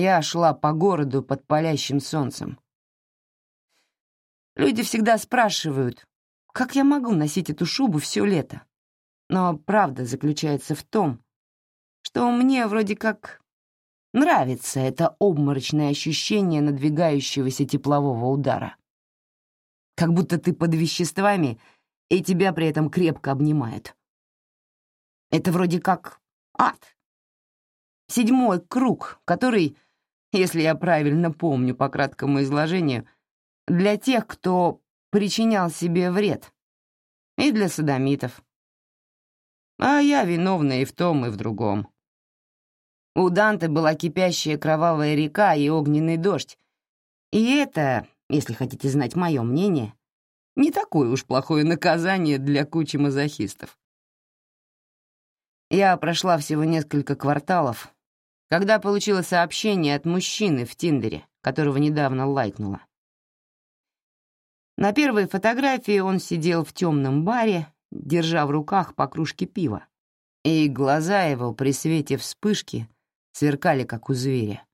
Я шла по городу под палящим солнцем. Люди всегда спрашивают, как я могу носить эту шубу все лето. Но правда заключается в том, что мне вроде как нравится это обморочное ощущение надвигающегося теплового удара. Как будто ты под веществами, и тебя при этом крепко обнимают. Это вроде как ад. Седьмой круг, который, если я правильно помню по краткому изложению, для тех, кто причинял себе вред, и для садомитов. А я виновна и в том, и в другом. У Данте была кипящая кровавая река и огненный дождь, и это, если хотите знать мое мнение, не такое уж плохое наказание для кучи мазохистов. Я прошла всего несколько кварталов, когда получила сообщение от мужчины в Тиндере, которого недавно лайкнула. На первой фотографии он сидел в темном баре, держа в руках по кружке пива, и глаза его при свете вспышки сверкали, как у зверя.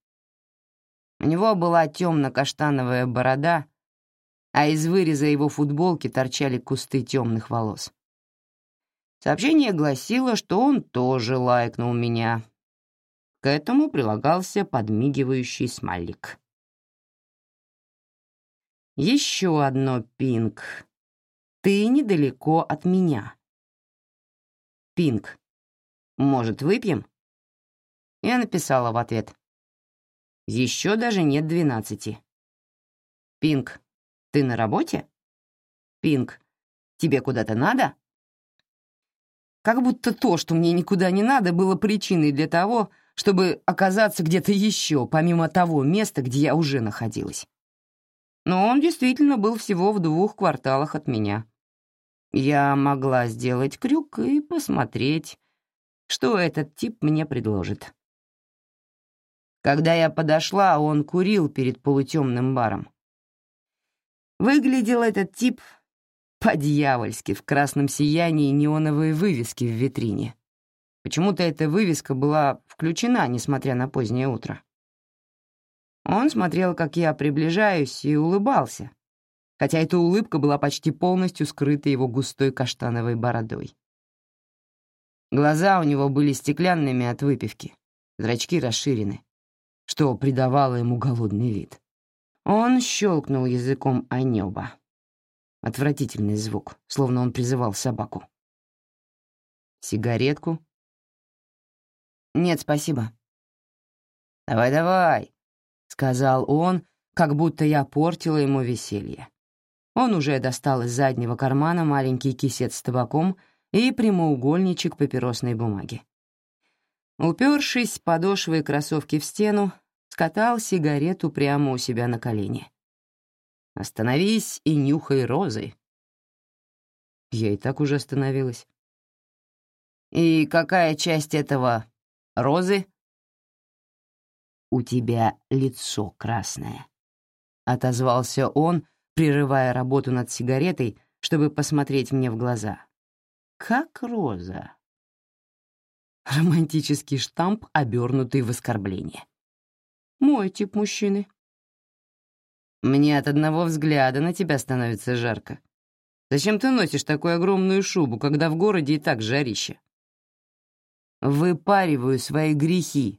У него была темно-каштановая борода, а из выреза его футболки торчали кусты темных волос. Сообщение гласило, что он тоже лайкнул меня. К этому прилагался подмигивающий смайлик. Еще одно пинг. Ты недалеко от меня. Пинг. Может, выпьем? Я написала в ответ. Еще даже нет двенадцати. Пинг. Ты на работе? Пинг. Тебе куда-то надо? Как будто то, что мне никуда не надо, было причиной для того, чтобы оказаться где-то еще, помимо того места, где я уже находилась. Но он действительно был всего в двух кварталах от меня. Я могла сделать крюк и посмотреть, что этот тип мне предложит. Когда я подошла, он курил перед полутемным баром. Выглядел этот тип по-дьявольски в красном сиянии неоновой вывески в витрине. Почему-то эта вывеска была включена, несмотря на позднее утро. Он смотрел, как я приближаюсь, и улыбался, хотя эта улыбка была почти полностью скрыта его густой каштановой бородой. Глаза у него были стеклянными от выпивки, зрачки расширены, что придавало ему голодный вид. Он щелкнул языком о небо. Отвратительный звук, словно он призывал собаку. «Сигаретку?» «Нет, спасибо». «Давай-давай», — сказал он, как будто я портила ему веселье. Он уже достал из заднего кармана маленький кисет с табаком и прямоугольничек папиросной бумаги. Упершись подошвой кроссовки в стену, скатал сигарету прямо у себя на колени. Остановись и нюхай розы. Я и так уже остановилась. И какая часть этого розы? У тебя лицо красное, отозвался он, прерывая работу над сигаретой, чтобы посмотреть мне в глаза. Как роза. Романтический штамп, обернутый в оскорбление. Мой тип мужчины. Мне от одного взгляда на тебя становится жарко. Зачем ты носишь такую огромную шубу, когда в городе и так жарище? Выпариваю свои грехи.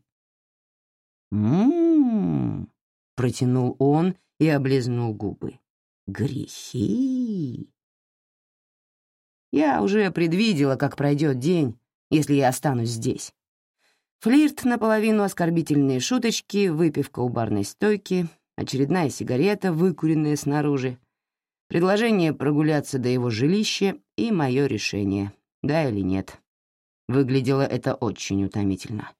М-м-м, протянул он и облизнул губы. Грехи. Я уже предвидела, как пройдет день, если я останусь здесь. Флирт наполовину оскорбительные шуточки, выпивка у барной стойки, очередная сигарета, выкуренная снаружи, предложение прогуляться до его жилища и мое решение, да или нет. Выглядело это очень утомительно.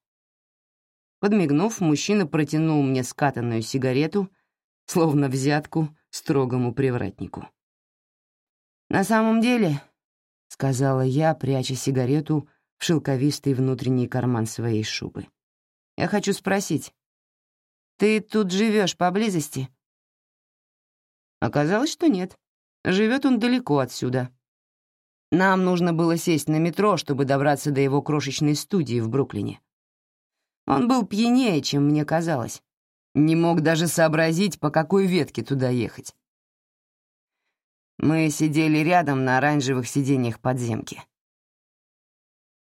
Подмигнув, мужчина протянул мне скатанную сигарету, словно взятку строгому привратнику. «На самом деле», — сказала я, пряча сигарету в шелковистый внутренний карман своей шубы, — «я хочу спросить, ты тут живешь поблизости?» Оказалось, что нет. Живет он далеко отсюда. Нам нужно было сесть на метро, чтобы добраться до его крошечной студии в Бруклине. Он был пьянее, чем мне казалось, Не мог даже сообразить, по какой ветке туда ехать. Мы сидели рядом на оранжевых сиденьях подземки.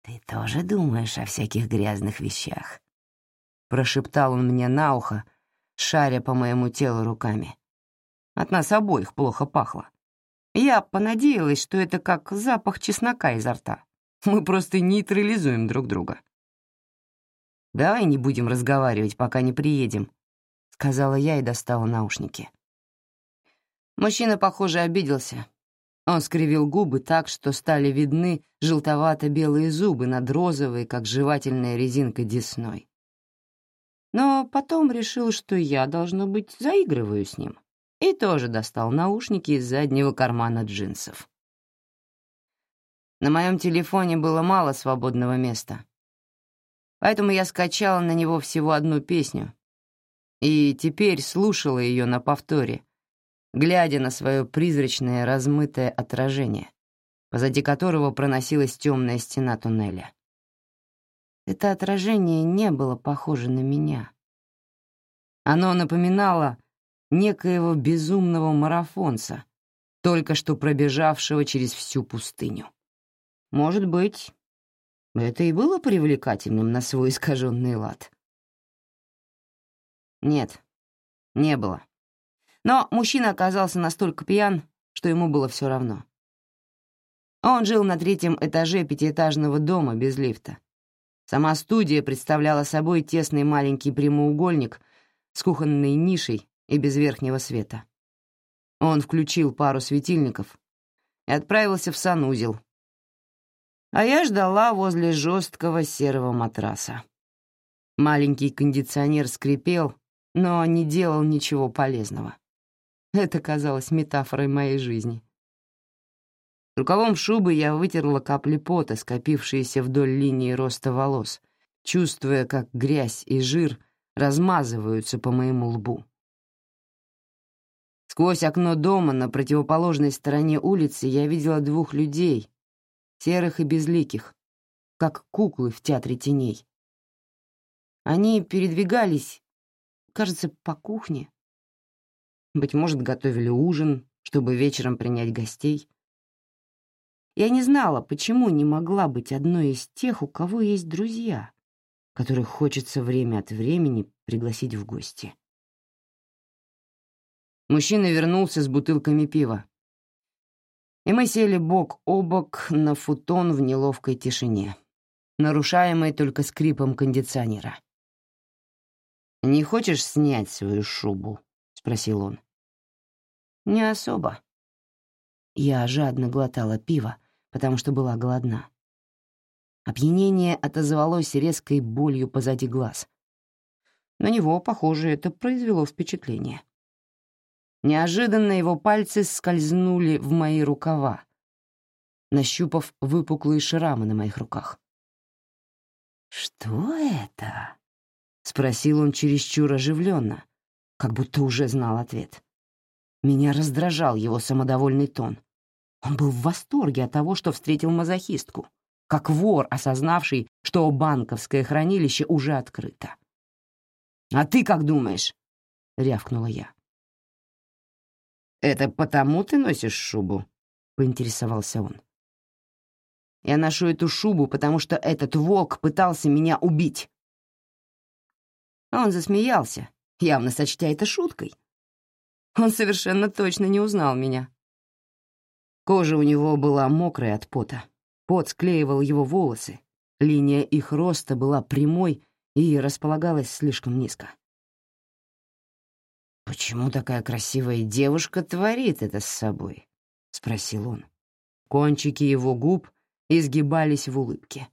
«Ты тоже думаешь о всяких грязных вещах?» — прошептал он мне на ухо, шаря по моему телу руками. От нас обоих плохо пахло. Я понадеялась, что это как запах чеснока изо рта. Мы просто нейтрализуем друг друга. «Давай не будем разговаривать, пока не приедем», — сказала я и достала наушники. Мужчина, похоже, обиделся. Он скривил губы так, что стали видны желтовато-белые зубы над розовой, как жевательная резинка, десной. Но потом решил, что я, должно быть, заигрываю с ним, и тоже достал наушники из заднего кармана джинсов. На моем телефоне было мало свободного места, поэтому я скачала на него всего одну песню и теперь слушала ее на повторе, глядя на свое призрачное размытое отражение, позади которого проносилась темная стена туннеля. Это отражение не было похоже на меня. Оно напоминало некоего безумного марафонца, только что пробежавшего через всю пустыню. Может быть, это и было привлекательным на свой искаженный лад. Нет, не было. Но мужчина оказался настолько пьян, что ему было все равно. Он жил на третьем этаже пятиэтажного дома без лифта. Сама студия представляла собой тесный маленький прямоугольник с кухонной нишей и без верхнего света. Он включил пару светильников и отправился в санузел. А я ждала возле жесткого серого матраса. Маленький кондиционер скрипел, но не делал ничего полезного. Это казалось метафорой моей жизни. Рукавом шубы я вытерла капли пота, скопившиеся вдоль линии роста волос, чувствуя, как грязь и жир размазываются по моему лбу. Сквозь окно дома на противоположной стороне улицы я видела двух людей, серых и безликих, как куклы в театре теней. Они передвигались, кажется, по кухне, быть может, готовили ужин, чтобы вечером принять гостей. Я не знала, почему не могла быть одной из тех, у кого есть друзья, которых хочется время от времени пригласить в гости. Мужчина вернулся с бутылками пива. И мы сели бок о бок на футон в неловкой тишине, нарушаемой только скрипом кондиционера. «Не хочешь снять свою шубу?» — спросил он. «Не особо». Я жадно глотала пиво, потому что была голодна. Опьянение отозвалось резкой болью позади глаз. На него, похоже, это произвело впечатление. Неожиданно его пальцы скользнули в мои рукава, нащупав выпуклые шрамы на моих руках. «Что это?» — спросил он чересчур оживленно, как будто уже знал ответ. Меня раздражал его самодовольный тон. Он был в восторге от того, что встретил мазохистку, как вор, осознавший, что банковское хранилище уже открыто. «А ты как думаешь?» — рявкнула я. «Это потому ты носишь шубу?» — поинтересовался он. «Я ношу эту шубу, потому что этот волк пытался меня убить». Он засмеялся, явно сочтя это шуткой. Он совершенно точно не узнал меня. Кожа у него была мокрая от пота. Пот склеивал его волосы. Линия их роста была прямой и располагалась слишком низко. «Почему такая красивая девушка творит это с собой?» — спросил он. Кончики его губ изгибались в улыбке.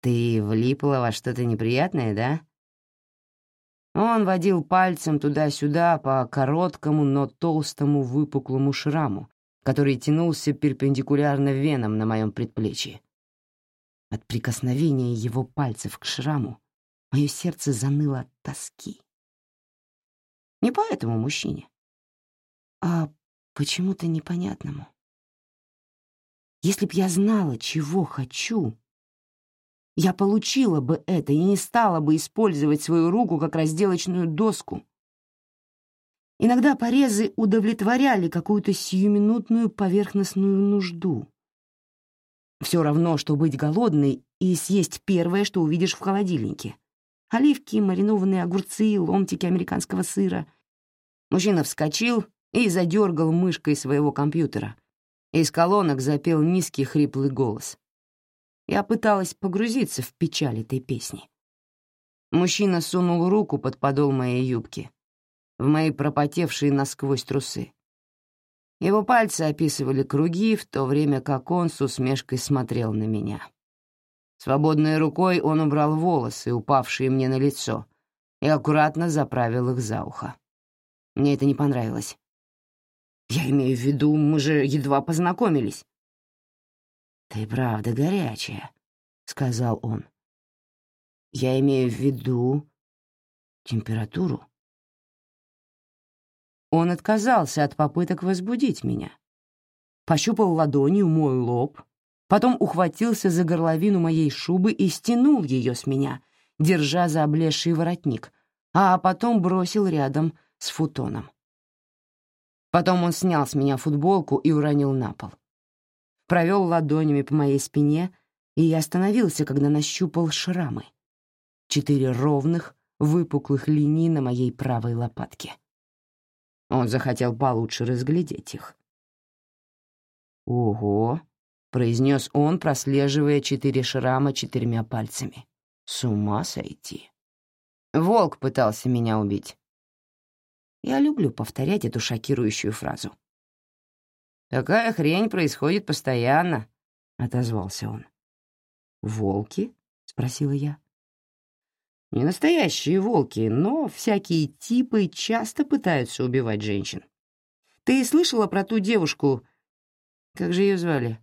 «Ты влипла во что-то неприятное, да?» Он водил пальцем туда-сюда по короткому, но толстому выпуклому шраму, который тянулся перпендикулярно венам на моем предплечье. От прикосновения его пальцев к шраму мое сердце заныло от тоски. Не по этому мужчине, а почему-то непонятному. Если б я знала, чего хочу, я получила бы это и не стала бы использовать свою руку как разделочную доску. Иногда порезы удовлетворяли какую-то сиюминутную поверхностную нужду. Все равно, что быть голодной и съесть первое, что увидишь в холодильнике. Оливки, маринованные огурцы, ломтики американского сыра. Мужчина вскочил и задергал мышкой своего компьютера. Из колонок запел низкий хриплый голос. Я пыталась погрузиться в печаль этой песни. Мужчина сунул руку под подол моей юбки, в мои пропотевшие насквозь трусы. Его пальцы описывали круги, в то время как он с усмешкой смотрел на меня. Свободной рукой он убрал волосы, упавшие мне на лицо, и аккуратно заправил их за ухо. Мне это не понравилось. «Я имею в виду, мы же едва познакомились». «Ты правда горячая», — сказал он. «Я имею в виду температуру». Он отказался от попыток возбудить меня. Пощупал ладонью мой лоб, потом ухватился за горловину моей шубы и стянул ее с меня, держа за облезший воротник, а потом бросил рядом с футоном. Потом он снял с меня футболку и уронил на пол. Провел ладонями по моей спине, и остановился, когда нащупал шрамы. Четыре ровных, выпуклых линии на моей правой лопатке. Он захотел получше разглядеть их. «Ого!» — произнес он, прослеживая четыре шрама четырьмя пальцами. «С ума сойти!» Волк пытался меня убить. Я люблю повторять эту шокирующую фразу. «Такая хрень происходит постоянно», — отозвался он. «Волки?» — спросила я. Не настоящие волки, но всякие типы часто пытаются убивать женщин. Ты слышала про ту девушку... Как же ее звали?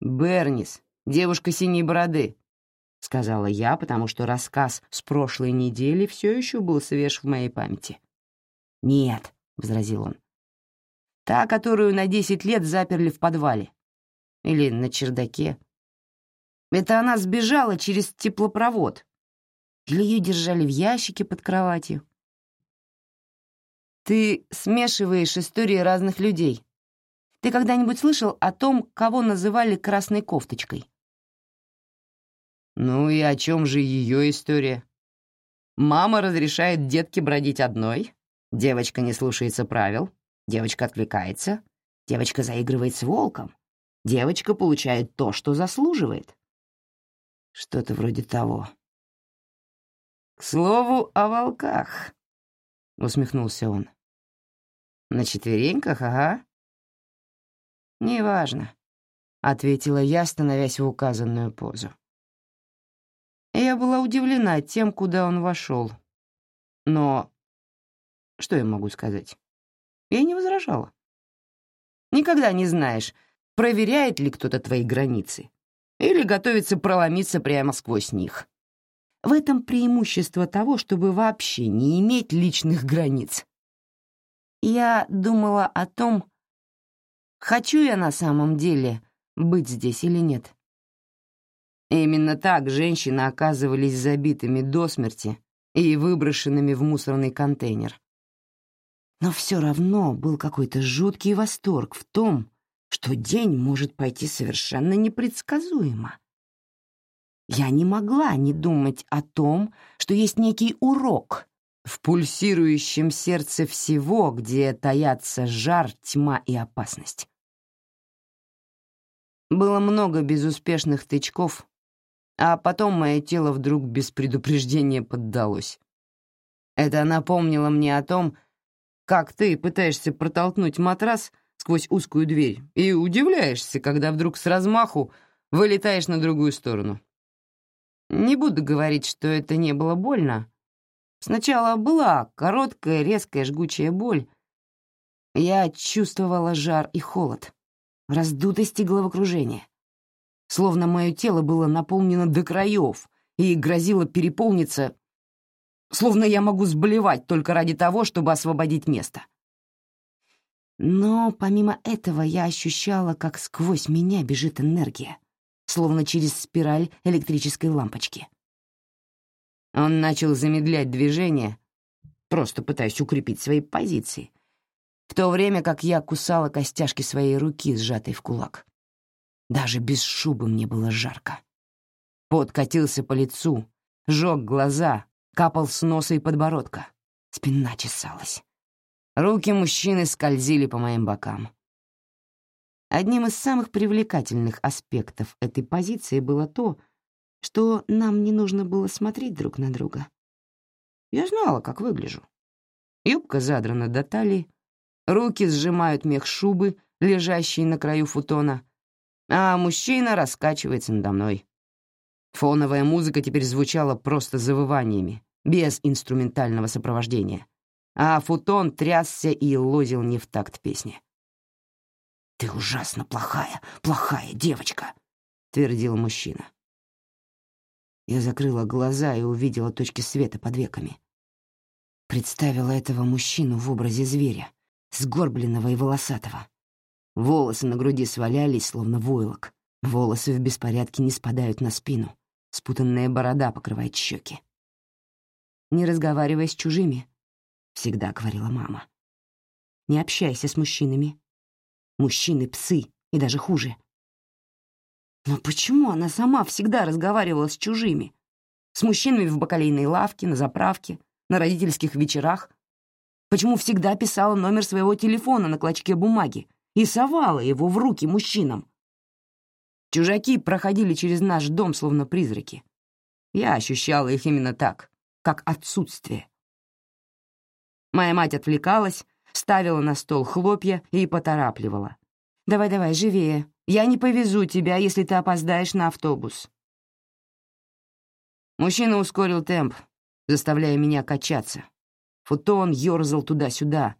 Бернис, девушка синей бороды, — сказала я, потому что рассказ с прошлой недели все еще был свеж в моей памяти. «Нет», — возразил он. «Та, которую на десять лет заперли в подвале. Или на чердаке. Это она сбежала через теплопровод, или ее держали в ящике под кроватью. Ты смешиваешь истории разных людей. Ты когда-нибудь слышал о том, кого называли красной кофточкой? Ну и о чем же ее история? Мама разрешает детке бродить одной, девочка не слушается правил, девочка отвлекается, девочка заигрывает с волком, девочка получает то, что заслуживает. Что-то вроде того. «К слову о волках», — усмехнулся он. «На четвереньках, ага». «Неважно», — ответила я, становясь в указанную позу. Я была удивлена тем, куда он вошел. Но что я могу сказать? Я не возражала. Никогда не знаешь, проверяет ли кто-то твои границы или готовится проломиться прямо сквозь них. В этом преимущество того, чтобы вообще не иметь личных границ. Я думала о том, хочу я на самом деле быть здесь или нет. Именно так женщины оказывались забитыми до смерти и выброшенными в мусорный контейнер. Но все равно был какой-то жуткий восторг в том, что день может пойти совершенно непредсказуемо. Я не могла не думать о том, что есть некий урок в пульсирующем сердце всего, где таятся жар, тьма и опасность. Было много безуспешных тычков, а потом мое тело вдруг без предупреждения поддалось. Это напомнило мне о том, как ты пытаешься протолкнуть матрас сквозь узкую дверь и удивляешься, когда вдруг с размаху вылетаешь на другую сторону. Не буду говорить, что это не было больно. Сначала была короткая, резкая, жгучая боль. Я чувствовала жар и холод, раздутость и головокружение. Словно мое тело было наполнено до краев и грозило переполниться, словно я могу сблевать только ради того, чтобы освободить место. Но помимо этого я ощущала, как сквозь меня бежит энергия, словно через спираль электрической лампочки. Он начал замедлять движение, просто пытаясь укрепить свои позиции, в то время как я кусала костяшки своей руки, сжатой в кулак. Даже без шубы мне было жарко. Пот катился по лицу, жёг глаза, капал с носа и подбородка. Спина чесалась. Руки мужчины скользили по моим бокам. Одним из самых привлекательных аспектов этой позиции было то, что нам не нужно было смотреть друг на друга. Я знала, как выгляжу. Юбка задрана до талии, руки сжимают мех шубы, лежащей на краю футона, а мужчина раскачивается надо мной. Фоновая музыка теперь звучала просто завываниями, без инструментального сопровождения, а футон трясся и лозил не в такт песни. «Ты ужасно плохая, плохая девочка», — твердил мужчина. Я закрыла глаза и увидела точки света под веками. Представила этого мужчину в образе зверя, сгорбленного и волосатого. Волосы на груди свалялись, словно войлок. Волосы в беспорядке не спадают на спину. Спутанная борода покрывает щеки. «Не разговаривай с чужими», — всегда говорила мама. «Не общайся с мужчинами, Мужчины — псы, и даже хуже. Но почему она сама всегда разговаривала с чужими? С мужчинами в бакалейной лавке, на заправке, на родительских вечерах? Почему всегда писала номер своего телефона на клочке бумаги и совала его в руки мужчинам? Чужаки проходили через наш дом словно призраки. Я ощущала их именно так, как отсутствие. Моя мать отвлекалась, ставила на стол хлопья и поторапливала. «Давай-давай, живее. Я не повезу тебя, если ты опоздаешь на автобус». Мужчина ускорил темп, заставляя меня качаться. Футон ёрзал туда-сюда.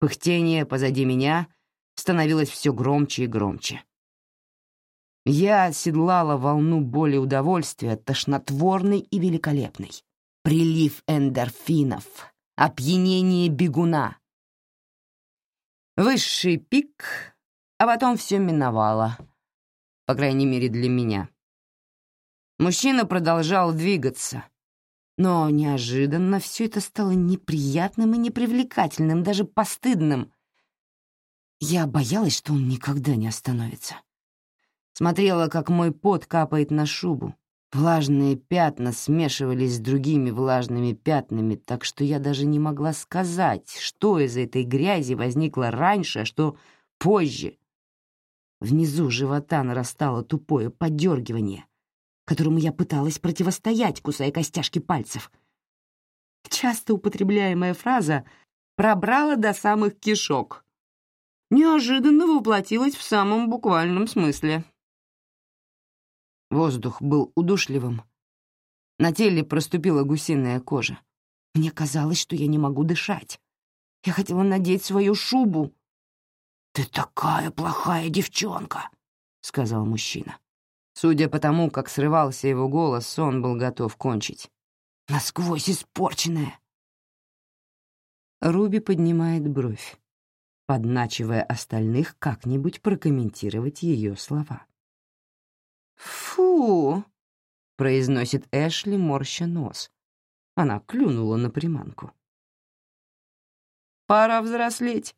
Пыхтение позади меня становилось все громче и громче. Я оседлала волну боли удовольствия, тошнотворной и великолепной. Прилив эндорфинов, опьянение бегуна, Высший пик, а потом все миновало. По крайней мере, для меня. Мужчина продолжал двигаться. Но неожиданно все это стало неприятным и непривлекательным, даже постыдным. Я боялась, что он никогда не остановится. Смотрела, как мой пот капает на шубу, Влажные пятна смешивались с другими влажными пятнами, так что я даже не могла сказать, что из этой грязи возникло раньше, а что позже. Внизу живота нарастало тупое подергивание, которому я пыталась противостоять, кусая костяшки пальцев. Часто употребляемая фраза пробрала до самых кишок. Неожиданно воплотилась в самом буквальном смысле. Воздух был удушливым. На теле проступила гусиная кожа. Мне казалось, что я не могу дышать. Я хотела надеть свою шубу. «Ты такая плохая девчонка», — сказал мужчина. Судя по тому, как срывался его голос, он был готов кончить. «Насквозь испорченная». Руби поднимает бровь, подначивая остальных как-нибудь прокомментировать ее слова. «Фу!» — произносит Эшли, морща нос. Она клюнула на приманку. «Пора взрослеть!»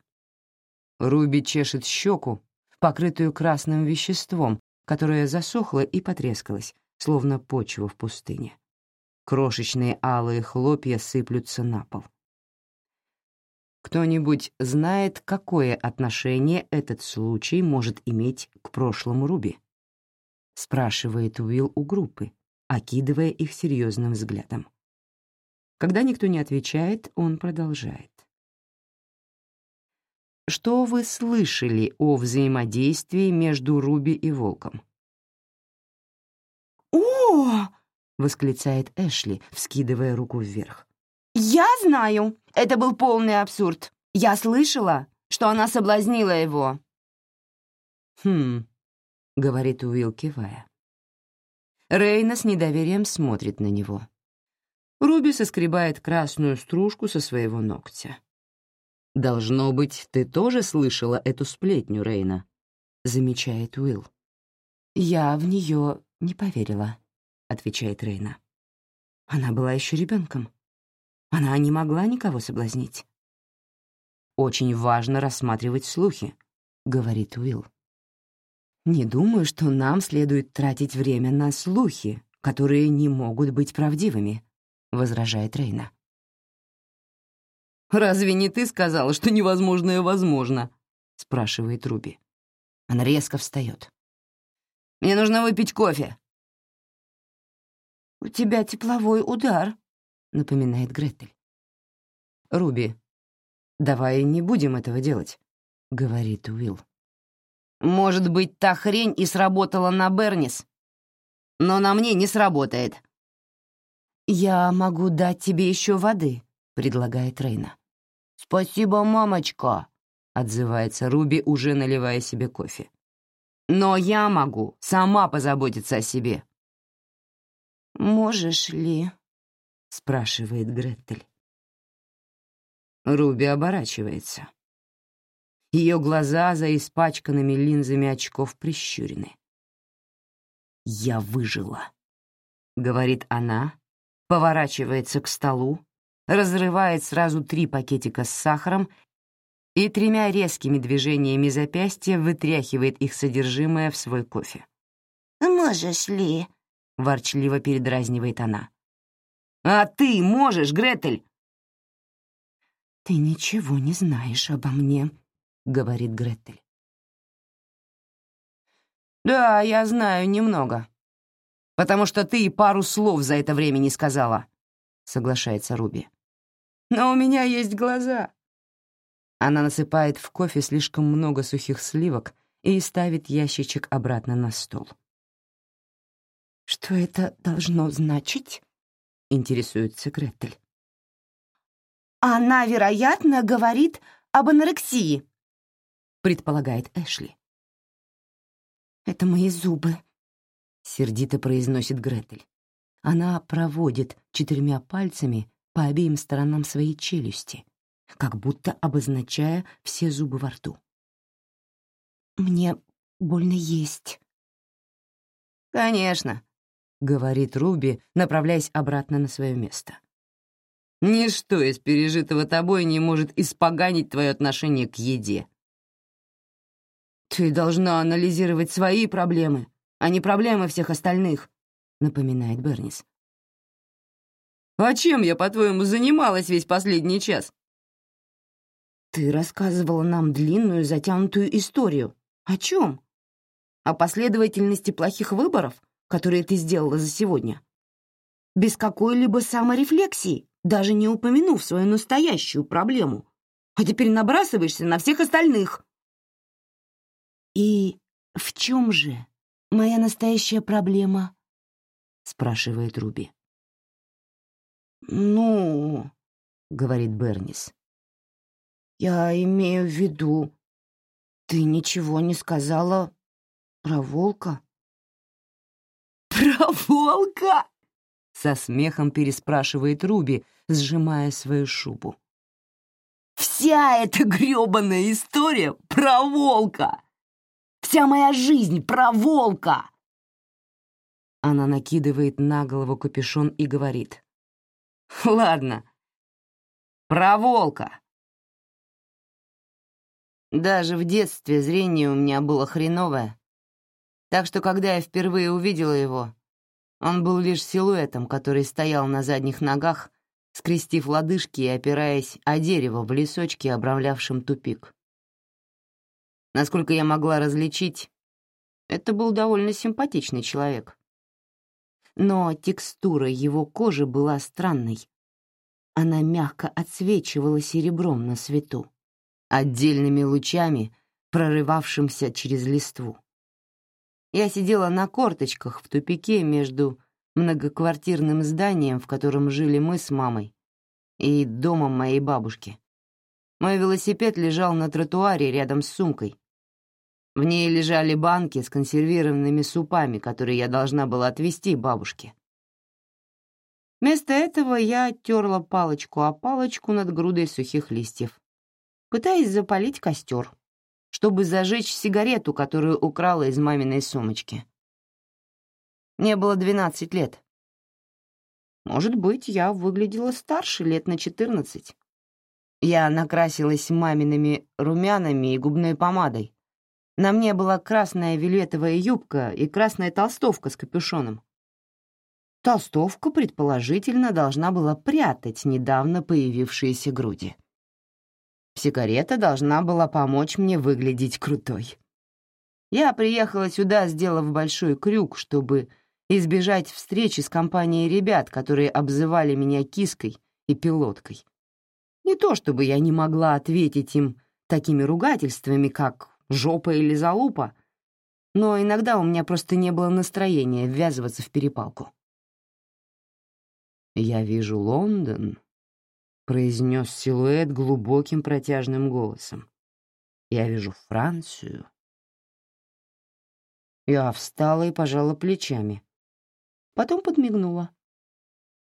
Руби чешет щеку, покрытую красным веществом, которое засохло и потрескалось, словно почва в пустыне. Крошечные алые хлопья сыплются на пол. Кто-нибудь знает, какое отношение этот случай может иметь к прошлому Руби? — спрашивает Уилл у группы, окидывая их серьезным взглядом. Когда никто не отвечает, он продолжает. Что вы слышали о взаимодействии между Руби и Волком? «О!» — восклицает Эшли, вскидывая руку вверх. «Я знаю! Это был полный абсурд. Я слышала, что она соблазнила его». «Хм, — говорит Уилл, кивая. Рейна с недоверием смотрит на него. Руби соскребает красную стружку со своего ногтя. «Должно быть, ты тоже слышала эту сплетню, Рейна», — замечает Уилл. «Я в нее не поверила», — отвечает Рейна. «Она была еще ребенком. Она не могла никого соблазнить». «Очень важно рассматривать слухи», — говорит Уилл. «Не думаю, что нам следует тратить время на слухи, которые не могут быть правдивыми», — возражает Рейна. «Разве не ты сказала, что невозможное возможно?» — спрашивает Руби. Она резко встает. «Мне нужно выпить кофе». «У тебя тепловой удар», — напоминает Гретель. «Руби, давай не будем этого делать», — говорит Уилл. «Может быть, та хрень и сработала на Бернис, но на мне не сработает». «Я могу дать тебе еще воды», — предлагает Рейна. «Спасибо, мамочка», — отзывается Руби, уже наливая себе кофе. «Но я могу сама позаботиться о себе». «Можешь ли?» — спрашивает Гретель. Руби оборачивается. Ее глаза за испачканными линзами очков прищурены. «Я выжила», — говорит она, поворачивается к столу, разрывает сразу три пакетика с сахаром и тремя резкими движениями запястья вытряхивает их содержимое в свой кофе. «Можешь ли?» — ворчливо передразнивает она. «А ты можешь, Гретель?» «Ты ничего не знаешь обо мне», — говорит Гретель. «Да, я знаю немного. Потому что ты и пару слов за это время не сказала», — соглашается Руби. «Но у меня есть глаза. Она насыпает в кофе слишком много сухих сливок и ставит ящичек обратно на стол. «Что это должно значить?» — интересуется Гретель. «Она, вероятно, говорит об анорексии», — предполагает Эшли. «Это мои зубы», — сердито произносит Гретель. Она проводит четырьмя пальцами по обеим сторонам своей челюсти, как будто обозначая все зубы во рту. «Мне больно есть». «Конечно», — говорит Руби, направляясь обратно на свое место. «Ничто из пережитого тобой не может испоганить твое отношение к еде. Ты должна анализировать свои проблемы, а не проблемы всех остальных», — напоминает Бернис. «А чем я, по-твоему, занималась весь последний час?» Ты рассказывала нам длинную затянутую историю. О чем? О последовательности плохих выборов, которые ты сделала за сегодня? Без какой-либо саморефлексии, даже не упомянув свою настоящую проблему. А теперь набрасываешься на всех остальных. «И в чем же моя настоящая проблема?» — спрашивает Руби. «Ну...» — говорит Бернис. Я имею в виду, ты ничего не сказала про волка? Про волка? Со смехом переспрашивает Руби, сжимая свою шубу. Вся эта грёбаная история про волка! Вся моя жизнь про волка! Она накидывает на голову капюшон и говорит. «Ладно, про волка. Даже в детстве зрение у меня было хреновое. Так что, когда я впервые увидела его, он был лишь силуэтом, который стоял на задних ногах, скрестив лодыжки и опираясь о дерево в лесочке, обрамлявшем тупик. Насколько я могла различить, это был довольно симпатичный человек. Но текстура его кожи была странной. Она мягко отсвечивала серебром на свету отдельными лучами, прорывавшимся через листву. Я сидела на корточках в тупике между многоквартирным зданием, в котором жили мы с мамой, и домом моей бабушки. Мой велосипед лежал на тротуаре рядом с сумкой. В ней лежали банки с консервированными супами, которые я должна была отвезти бабушке. Вместо этого я терла палочку о палочку над грудой сухих листьев пытаясь запалить костер, чтобы зажечь сигарету, которую украла из маминой сумочки, Мне было 12 лет. Может быть, я выглядела старше лет на 14. Я накрасилась мамиными румянами и губной помадой. На мне была красная вельветовая юбка и красная толстовка с капюшоном. Толстовка, предположительно, должна была прятать недавно появившиеся груди. Сигарета должна была помочь мне выглядеть крутой. Я приехала сюда, сделав большой крюк, чтобы избежать встречи с компанией ребят, которые обзывали меня киской и пилоткой. Не то чтобы я не могла ответить им такими ругательствами, как «жопа» или «залупа», но иногда у меня просто не было настроения ввязываться в перепалку. «Я вижу Лондон», — произнес силуэт глубоким протяжным голосом. «Я вижу Францию». Я встала и пожала плечами. Потом подмигнула.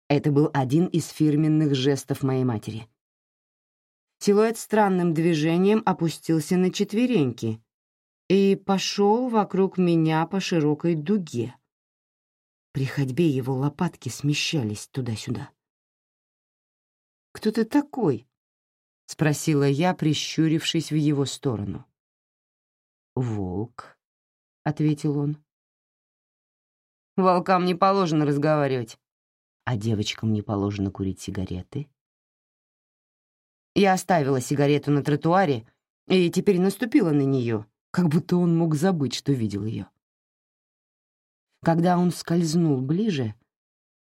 Это был один из фирменных жестов моей матери. Силуэт странным движением опустился на четвереньки и пошел вокруг меня по широкой дуге. При ходьбе его лопатки смещались туда-сюда. «Кто ты такой?» — спросила я, прищурившись в его сторону. «Волк», — ответил он. «Волкам не положено разговаривать, а девочкам не положено курить сигареты». Я оставила сигарету на тротуаре и теперь наступила на нее, как будто он мог забыть, что видел ее. Когда он скользнул ближе,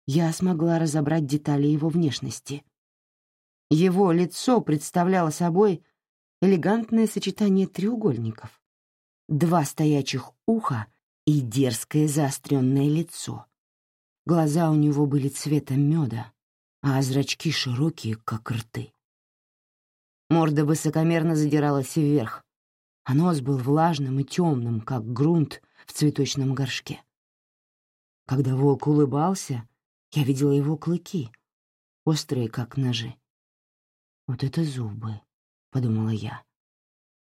я смогла разобрать детали его внешности. Его лицо представляло собой элегантное сочетание треугольников. Два стоячих уха и дерзкое заостренное лицо. Глаза у него были цвета меда, а зрачки широкие, как рты. Морда высокомерно задиралась вверх, а нос был влажным и темным, как грунт в цветочном горшке. Когда волк улыбался, я видела его клыки, острые, как ножи. «Вот это зубы», — подумала я.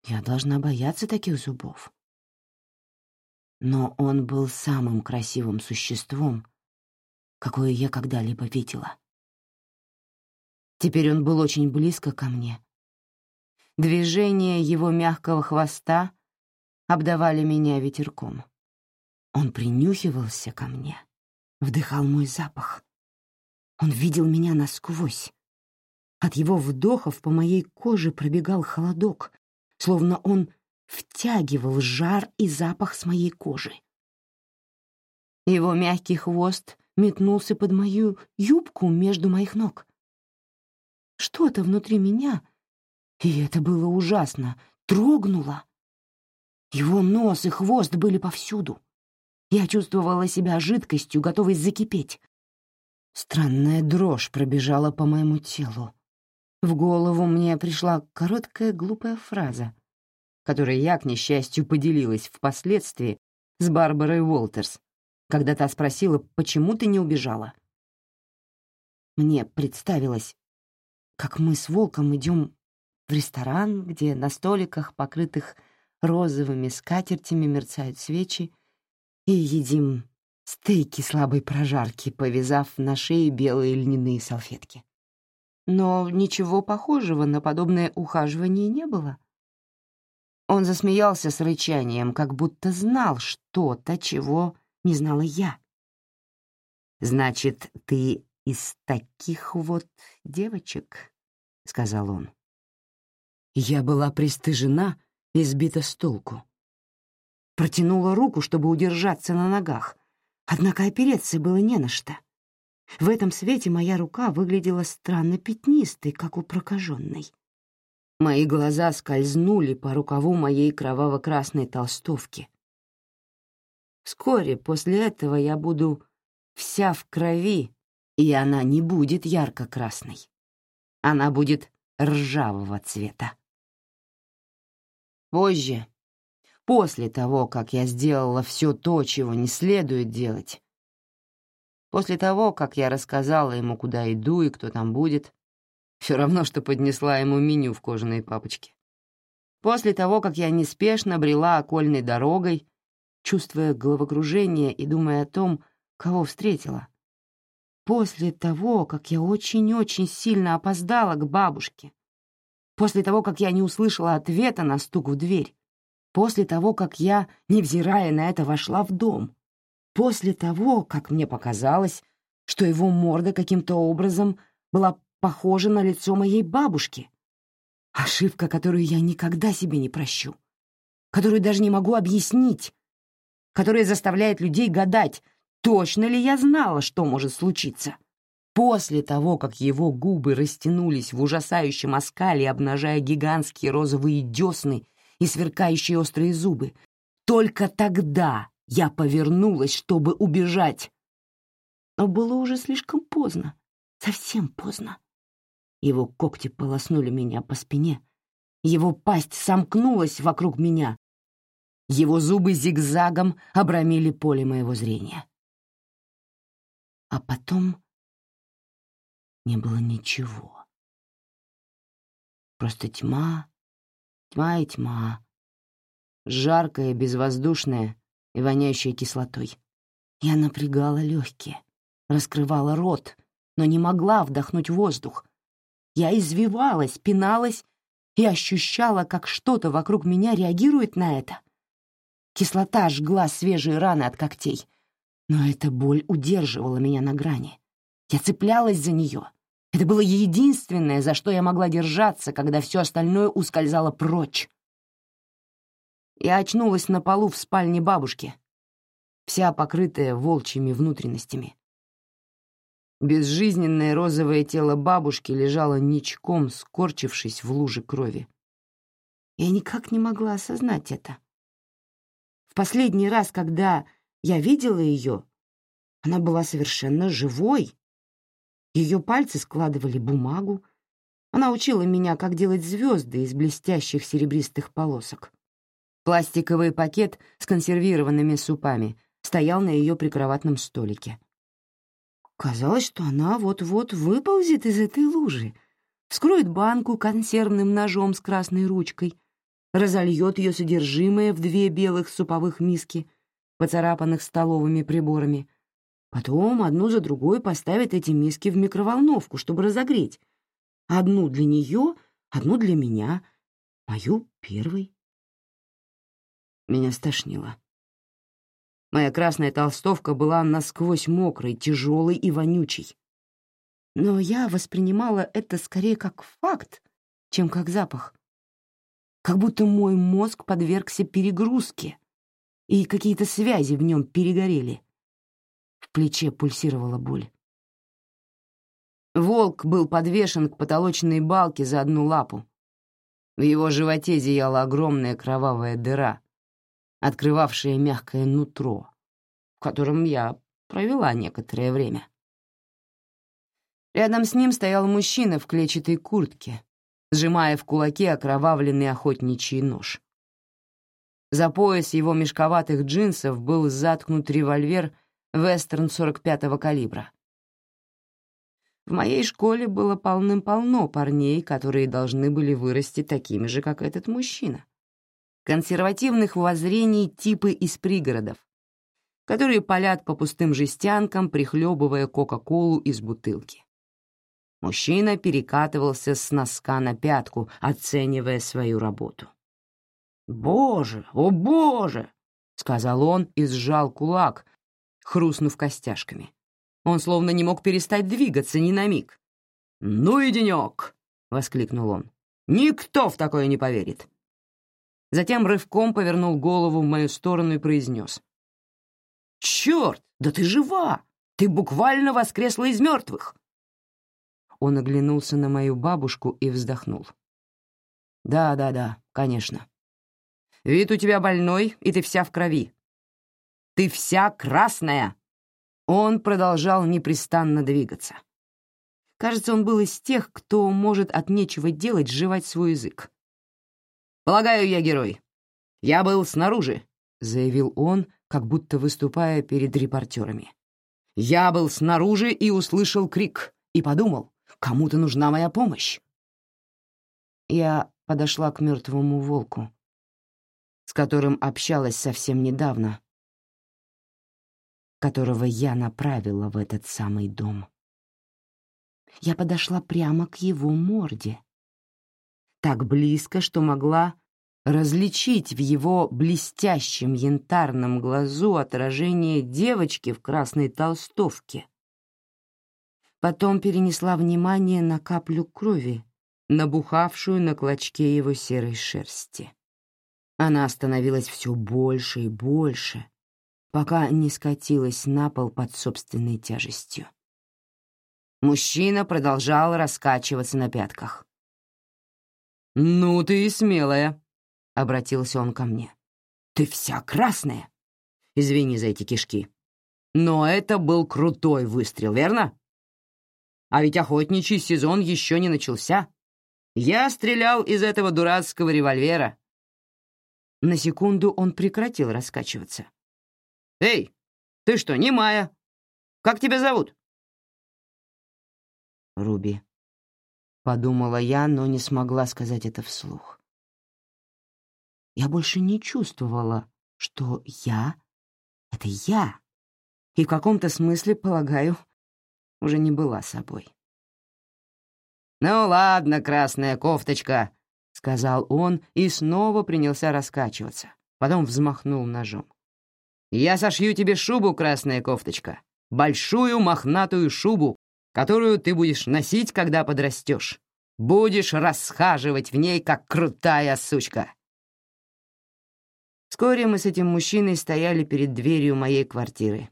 «Я должна бояться таких зубов». Но он был самым красивым существом, какое я когда-либо видела. Теперь он был очень близко ко мне, Движения его мягкого хвоста обдавали меня ветерком. Он принюхивался ко мне, вдыхал мой запах. Он видел меня насквозь. От его вдохов по моей коже пробегал холодок, словно он втягивал жар и запах с моей кожи. Его мягкий хвост метнулся под мою юбку между моих ног. Что-то внутри меня и это было ужасно, трогнуло. Его нос и хвост были повсюду. Я чувствовала себя жидкостью, готовой закипеть. Странная дрожь пробежала по моему телу. В голову мне пришла короткая глупая фраза, которой я, к несчастью, поделилась впоследствии с Барбарой Уолтерс, когда та спросила, почему ты не убежала. Мне представилось, как мы с Волком идем в ресторан, где на столиках, покрытых розовыми скатертями, мерцают свечи, и едим стейки слабой прожарки, повязав на шее белые льняные салфетки. Но ничего похожего на подобное ухаживание не было. Он засмеялся с рычанием, как будто знал что-то, чего не знала я. «Значит, ты из таких вот девочек?» — сказал он. Я была пристыжена и сбита с толку. Протянула руку, чтобы удержаться на ногах, однако опереться было не на что. В этом свете моя рука выглядела странно пятнистой, как у прокаженной. Мои глаза скользнули по рукаву моей кроваво-красной толстовки. Вскоре после этого я буду вся в крови, и она не будет ярко-красной. Она будет ржавого цвета. Позже, после того, как я сделала все то, чего не следует делать, после того, как я рассказала ему, куда иду и кто там будет, все равно, что поднесла ему меню в кожаной папочке. После того, как я неспешно брела окольной дорогой, чувствуя головокружение и думая о том, кого встретила. После того, как я очень-очень сильно опоздала к бабушке. После того, как я не услышала ответа на стук в дверь. После того, как я, невзирая на это, вошла в дом. После того, как мне показалось, что его морда каким-то образом была похожа на лицо моей бабушки. Ошибка, которую я никогда себе не прощу, которую даже не могу объяснить, которая заставляет людей гадать, точно ли я знала, что может случиться. После того, как его губы растянулись в ужасающем оскале, обнажая гигантские розовые десны и сверкающие острые зубы, только тогда я повернулась, чтобы убежать. Но было уже слишком поздно, совсем поздно. Его когти полоснули меня по спине, его пасть сомкнулась вокруг меня, его зубы зигзагом обрамили поле моего зрения. А потом не было ничего. Просто тьма, тьма и тьма, жаркая, безвоздушная и воняющая кислотой. Я напрягала легкие, раскрывала рот, но не могла вдохнуть воздух. Я извивалась, пиналась и ощущала, как что-то вокруг меня реагирует на это. Кислота жгла свежие раны от когтей, но эта боль удерживала меня на грани. Я цеплялась за нее. Это было единственное, за что я могла держаться, когда все остальное ускользало прочь. Я очнулась на полу в спальне бабушки, вся покрытая волчьими внутренностями. Безжизненное розовое тело бабушки лежало ничком, скорчившись в луже крови. Я никак не могла осознать это. В последний раз, когда я видела ее, она была совершенно живой. Ее пальцы складывали бумагу. Она учила меня, как делать звезды из блестящих серебристых полосок. Пластиковый пакет с консервированными супами стоял на ее прикроватном столике. Казалось, что она вот-вот выползет из этой лужи, вскроет банку консервным ножом с красной ручкой, разольет ее содержимое в две белых суповых миски, поцарапанных столовыми приборами. Потом одну за другой поставит эти миски в микроволновку, чтобы разогреть. Одну для нее, одну для меня, мою первой. Меня стошнило. Моя красная толстовка была насквозь мокрой, тяжелой и вонючей. Но я воспринимала это скорее как факт, чем как запах. Как будто мой мозг подвергся перегрузке, и какие-то связи в нем перегорели. Плече пульсировала боль. Волк был подвешен к потолочной балке за одну лапу. В его животе зияла огромная кровавая дыра, открывавшее мягкое нутро, в котором я провела некоторое время. Рядом с ним стоял мужчина в клетчатой куртке, сжимая в кулаке окровавленный охотничий нож. За пояс его мешковатых джинсов был заткнут револьвер «Вестерн» 45-го калибра. В моей школе было полным-полно парней, которые должны были вырасти такими же, как этот мужчина консервативных воззрений типы из пригородов, которые палят по пустым жестянкам, прихлебывая Кока-Колу из бутылки. Мужчина перекатывался с носка на пятку, оценивая свою работу. «Боже, о боже!» — сказал он и сжал кулак, хрустнув костяшками. Он словно не мог перестать двигаться ни на миг. «Ну и денек!» — воскликнул он. «Никто в такое не поверит. Затем рывком повернул голову в мою сторону и произнес. «Черт, да ты жива! Ты буквально воскресла из мертвых!» Он оглянулся на мою бабушку и вздохнул. «Да, да, да, конечно. Вид у тебя больной, и ты вся в крови. Ты вся красная!» Он продолжал непрестанно двигаться. Кажется, он был из тех, кто может от нечего делать жевать свой язык. «Полагаю, я герой. Я был снаружи», — заявил он, как будто выступая перед репортерами. «Я был снаружи и услышал крик, и подумал, кому-то нужна моя помощь». Я подошла к мертвому волку, с которым общалась совсем недавно, которого я направила в этот самый дом. Я подошла прямо к его морде. Так близко, что могла различить в его блестящем янтарном глазу отражение девочки в красной толстовке. Потом перенесла внимание на каплю крови, набухавшую на клочке его серой шерсти. Она становилась все больше и больше, пока не скатилась на пол под собственной тяжестью. Мужчина продолжал раскачиваться на пятках. «Ну ты и смелая», — обратился он ко мне. «Ты вся красная. Извини за эти кишки. Но это был крутой выстрел, верно? А ведь охотничий сезон еще не начался. Я стрелял из этого дурацкого револьвера». На секунду он прекратил раскачиваться. «Эй, ты что, не Майя? Как тебя зовут?» «Руби», — подумала я, но не смогла сказать это вслух. Я больше не чувствовала, что я — это я, и в каком-то смысле, полагаю, уже не была собой. «Ну ладно, красная кофточка», — сказал он и снова принялся раскачиваться, потом взмахнул ножом. «Я сошью тебе шубу, красная кофточка, большую мохнатую шубу, которую ты будешь носить, когда подрастешь. Будешь расхаживать в ней, как крутая сучка. Вскоре мы с этим мужчиной стояли перед дверью моей квартиры.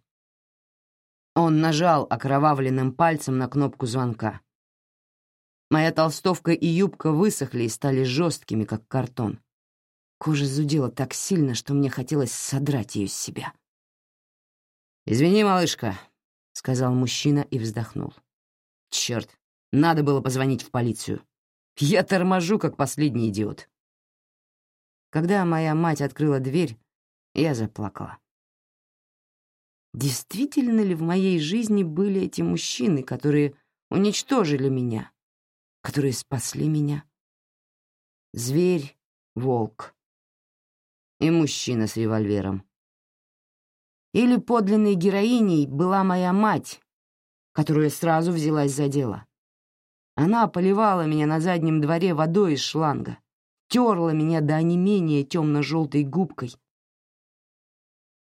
Он нажал окровавленным пальцем на кнопку звонка. Моя толстовка и юбка высохли и стали жесткими, как картон. Кожа зудела так сильно, что мне хотелось содрать ее с себя. «Извини, малышка», — сказал мужчина и вздохнул. «Черт, надо было позвонить в полицию. Я торможу, как последний идиот». Когда моя мать открыла дверь, я заплакала. Действительно ли в моей жизни были эти мужчины, которые уничтожили меня, которые спасли меня? Зверь, волк и мужчина с револьвером. Или подлинной героиней была моя мать, которая сразу взялась за дело. Она поливала меня на заднем дворе водой из шланга, терла меня до онемения темно-желтой губкой,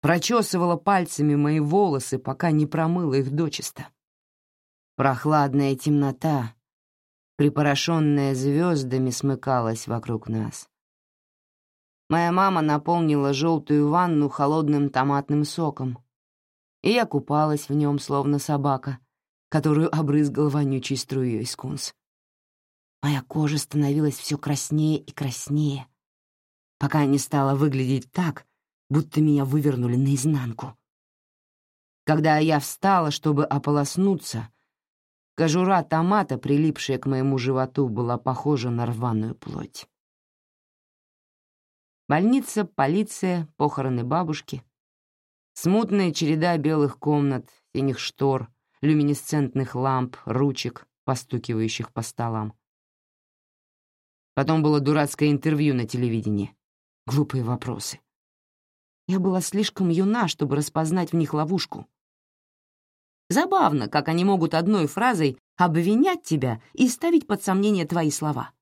прочесывала пальцами мои волосы, пока не промыла их дочисто. Прохладная темнота, припорошенная звездами, смыкалась вокруг нас. Моя мама наполнила желтую ванну холодным томатным соком, и я купалась в нем, словно собака, которую обрызгал вонючей струей скунс. Моя кожа становилась все краснее и краснее, пока не стала выглядеть так, будто меня вывернули наизнанку. Когда я встала, чтобы ополоснуться, кожура томата, прилипшая к моему животу, была похожа на рваную плоть. Больница, полиция, похороны бабушки. Смутная череда белых комнат, синих штор, люминесцентных ламп, ручек, постукивающих по столам. Потом было дурацкое интервью на телевидении. Глупые вопросы. Я была слишком юна, чтобы распознать в них ловушку. Забавно, как они могут одной фразой обвинять тебя и ставить под сомнение твои слова.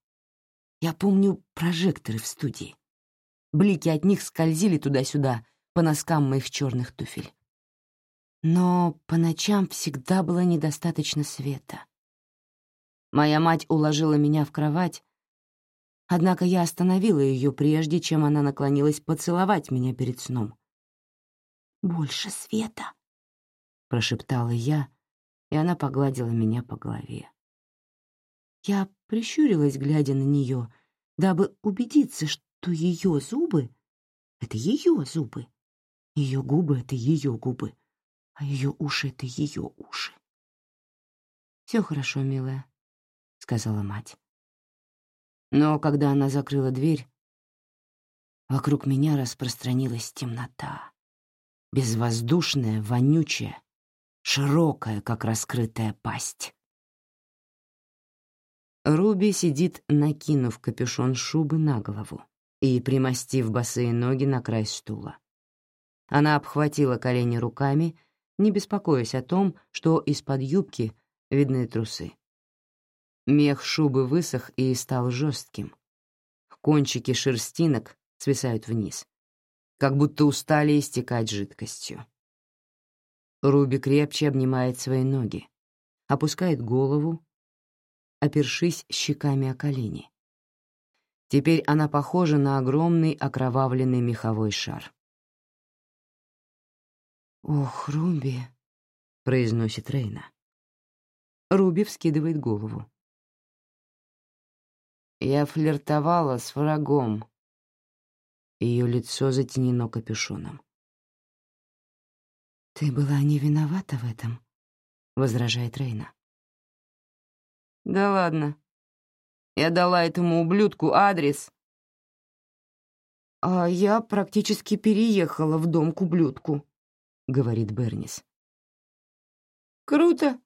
Я помню прожекторы в студии. Блики от них скользили туда-сюда по носкам моих черных туфель. Но по ночам всегда было недостаточно света. Моя мать уложила меня в кровать, Однако я остановила ее, прежде чем она наклонилась поцеловать меня перед сном. «Больше света», — прошептала я, и она погладила меня по голове. Я прищурилась, глядя на нее, дабы убедиться, что ее зубы — это ее зубы, ее губы — это ее губы, а ее уши — это ее уши. «Все хорошо, милая», — сказала мать. Но когда она закрыла дверь, вокруг меня распространилась темнота. Безвоздушная, вонючая, широкая, как раскрытая пасть. Руби сидит, накинув капюшон шубы на голову и примостив босые ноги на край стула. Она обхватила колени руками не беспокоясь о том, что из-под юбки видны трусы. Мех шубы высох и стал жестким. Кончики шерстинок свисают вниз, как будто устали истекать жидкостью. Руби крепче обнимает свои ноги, опускает голову, опершись щеками о колени. Теперь она похожа на огромный окровавленный меховой шар. «Ох, Руби», — произносит Рейна. Руби вскидывает голову. Я флиртовала с врагом. Ее лицо затенено капюшоном. «Ты была не виновата в этом», — возражает Рейна. «Да ладно. Я дала этому ублюдку адрес». «А я практически переехала в дом к ублюдку», — говорит Бернис. «Круто.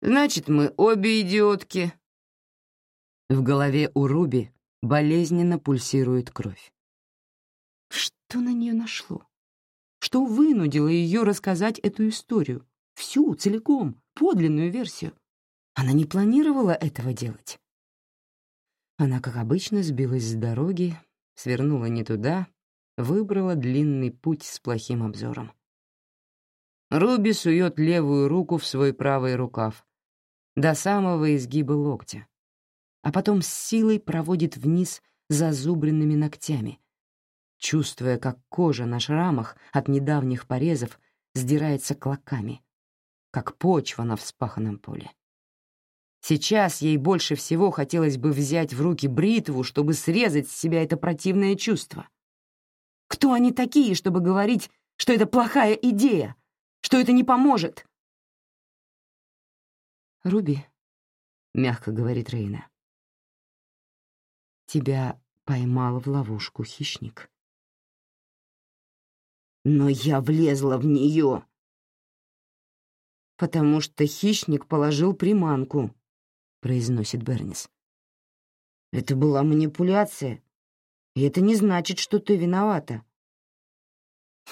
Значит, мы обе идиотки», в голове у Руби болезненно пульсирует кровь. Что на нее нашло? Что вынудило ее рассказать эту историю? Всю, целиком, подлинную версию. Она не планировала этого делать. Она, как обычно, сбилась с дороги, свернула не туда, выбрала длинный путь с плохим обзором. Руби сует левую руку в свой правый рукав, до самого изгиба локтя, а потом с силой проводит вниз зазубренными ногтями, чувствуя, как кожа на шрамах от недавних порезов сдирается клоками, как почва на вспаханном поле. Сейчас ей больше всего хотелось бы взять в руки бритву, чтобы срезать с себя это противное чувство. Кто они такие, чтобы говорить, что это плохая идея, что это не поможет? «Руби», — мягко говорит Рейна, Тебя поймал в ловушку хищник. Но я влезла в нее, потому что хищник положил приманку, произносит Бернис. Это была манипуляция, и это не значит, что ты виновата.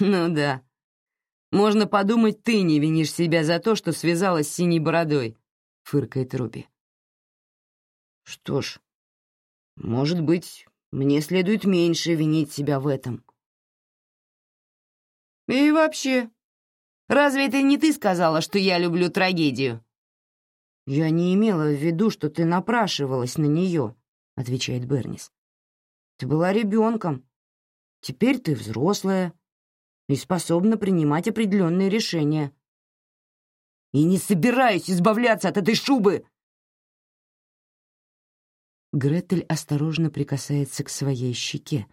Ну да. Можно подумать, ты не винишь себя за то, что связалась с синей бородой, фыркает Руби. Что ж, может быть, мне следует меньше винить себя в этом. И вообще, разве это не ты сказала, что я люблю трагедию? Я не имела в виду, что ты напрашивалась на нее, отвечает Бернис. Ты была ребенком. Теперь ты взрослая и способна принимать определенные решения. И не собираюсь избавляться от этой шубы, Гретель осторожно прикасается к своей щеке,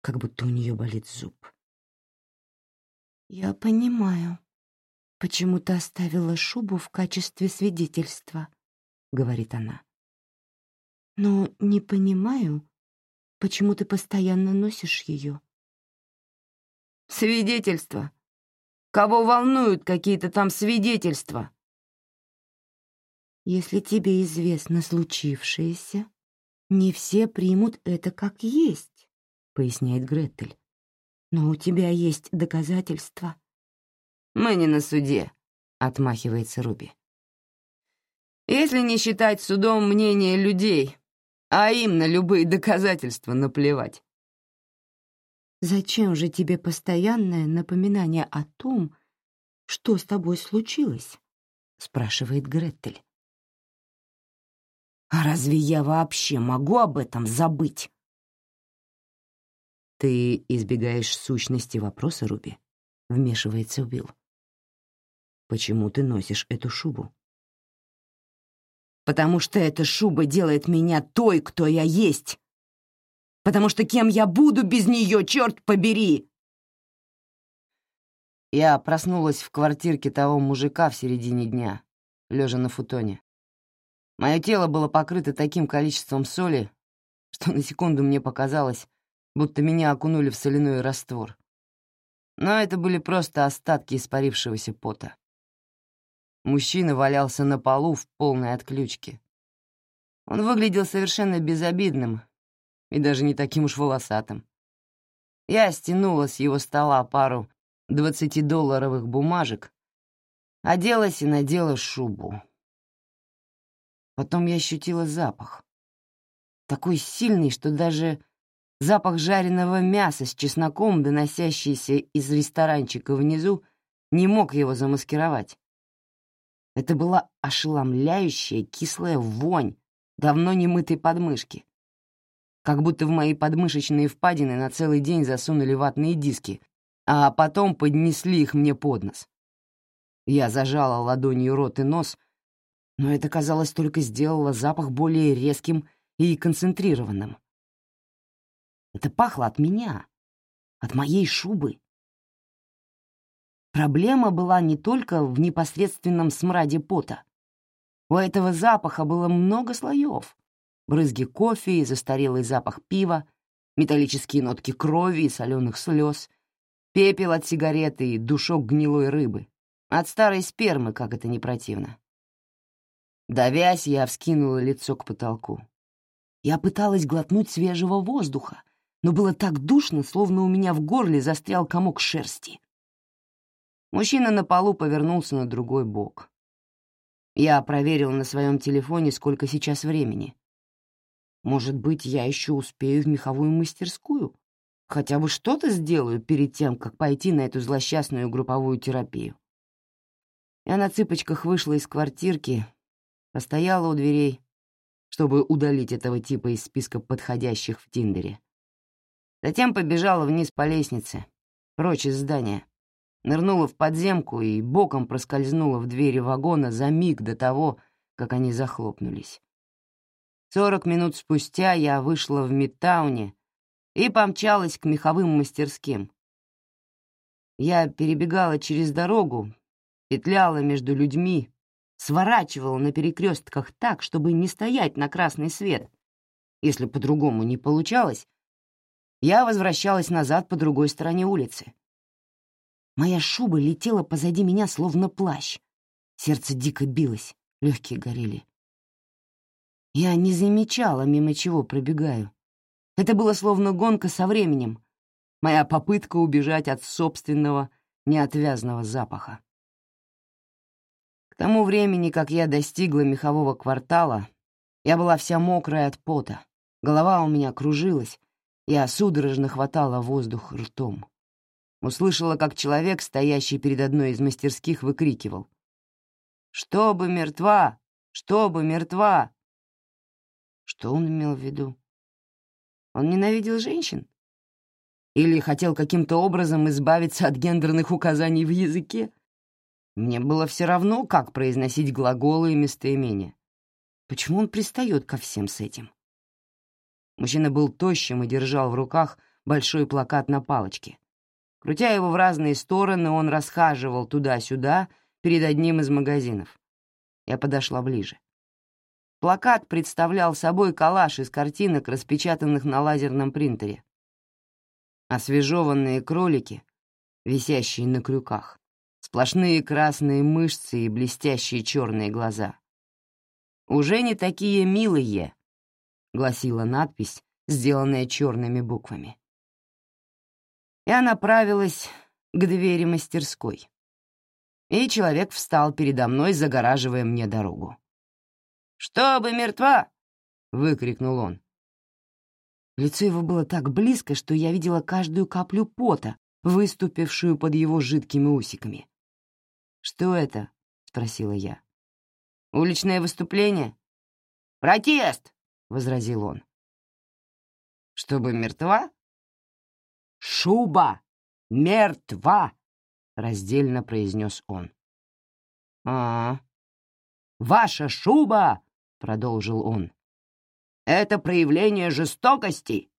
как будто у нее болит зуб. «Я понимаю, почему ты оставила шубу в качестве свидетельства», — говорит она. «Но не понимаю, почему ты постоянно носишь ее». «Свидетельства? Кого волнуют какие-то там свидетельства?» «Если тебе известно случившееся, «Не все примут это как есть», — поясняет Гретель. «Но у тебя есть доказательства». «Мы не на суде», — отмахивается Руби. «Если не считать судом мнение людей, а им на любые доказательства наплевать». «Зачем же тебе постоянное напоминание о том, что с тобой случилось?» — спрашивает Гретель. А разве я вообще могу об этом забыть? Ты избегаешь сущности вопроса, Руби, вмешивается Уилл. Почему ты носишь эту шубу? Потому что эта шуба делает меня той, кто я есть. Потому что кем я буду без нее, черт побери! Я проснулась в квартирке того мужика в середине дня, лежа на футоне. Мое тело было покрыто таким количеством соли, что на секунду мне показалось, будто меня окунули в соляной раствор. Но это были просто остатки испарившегося пота. Мужчина валялся на полу в полной отключке. Он выглядел совершенно безобидным и даже не таким уж волосатым. Я стянула с его стола пару двадцатидолларовых бумажек Оделась и надела шубу. Потом я ощутила запах. Такой сильный, что даже запах жареного мяса с чесноком, доносящийся из ресторанчика внизу, не мог его замаскировать. Это была ошеломляющая кислая вонь давно немытой подмышки. Как будто в мои подмышечные впадины на целый день засунули ватные диски, а потом поднесли их мне под нос. Я зажала ладонью рот и нос, но это, казалось, только сделало запах более резким и концентрированным. Это пахло от меня, от моей шубы. Проблема была не только в непосредственном смраде пота. У этого запаха было много слоев. Брызги кофе и застарелый запах пива, металлические нотки крови и соленых слез, пепел от сигареты и душок гнилой рыбы. От старой спермы, как это не противно. Давясь, я вскинула лицо к потолку. Я пыталась глотнуть свежего воздуха, но было так душно, словно у меня в горле застрял комок шерсти. Мужчина на полу повернулся на другой бок. Я проверил на своем телефоне, сколько сейчас времени. Может быть, я еще успею в меховую мастерскую? Хотя бы что-то сделаю перед тем, как пойти на эту злосчастную групповую терапию. Я на цыпочках вышла из квартирки, постояла у дверей, чтобы удалить этого типа из списка подходящих в Тиндере. Затем побежала вниз по лестнице, прочь из здания нырнула в подземку и боком проскользнула в двери вагона за миг до того, как они захлопнулись. Сорок минут спустя я вышла в Мидтауне и помчалась к меховым мастерским. Я перебегала через дорогу, петляла между людьми, сворачивала на перекрестках так, чтобы не стоять на красный свет. Если по-другому не получалось, я возвращалась назад по другой стороне улицы. Моя шуба летела позади меня, словно плащ. Сердце дико билось, легкие горели. Я не замечала, мимо чего пробегаю. Это было словно гонка со временем, моя попытка убежать от собственного неотвязного запаха. К тому времени, как я достигла мехового квартала, я была вся мокрая от пота, голова у меня кружилась, я судорожно хватала воздух ртом. Услышала, как человек, стоящий перед одной из мастерских, выкрикивал. «Чтобы мертва! Чтобы мертва!» Что он имел в виду? Он ненавидел женщин? Или хотел каким-то образом избавиться от гендерных указаний в языке? Мне было все равно, как произносить глаголы и местоимения. Почему он пристает ко всем с этим? Мужчина был тощим и держал в руках большой плакат на палочке. Крутя его в разные стороны, он расхаживал туда-сюда перед одним из магазинов. Я подошла ближе. Плакат представлял собой коллаж из картинок, распечатанных на лазерном принтере. Освежеванные кролики, висящие на крюках, сплошные красные мышцы и блестящие черные глаза. «Уже не такие милые», — гласила надпись, сделанная черными буквами. Я направилась к двери мастерской. И человек встал передо мной, загораживая мне дорогу. «Чтобы мертва!» — выкрикнул он. Лицо его было так близко, что я видела каждую каплю пота, выступившую под его жидкими усиками. «Что это?» — спросила я. «Уличное выступление?» «Протест!» — возразил он. «Чтобы мертва?» «Шуба мертва!» — раздельно произнес он. «А, ваша шуба!» — продолжил он. «Это проявление жестокости!»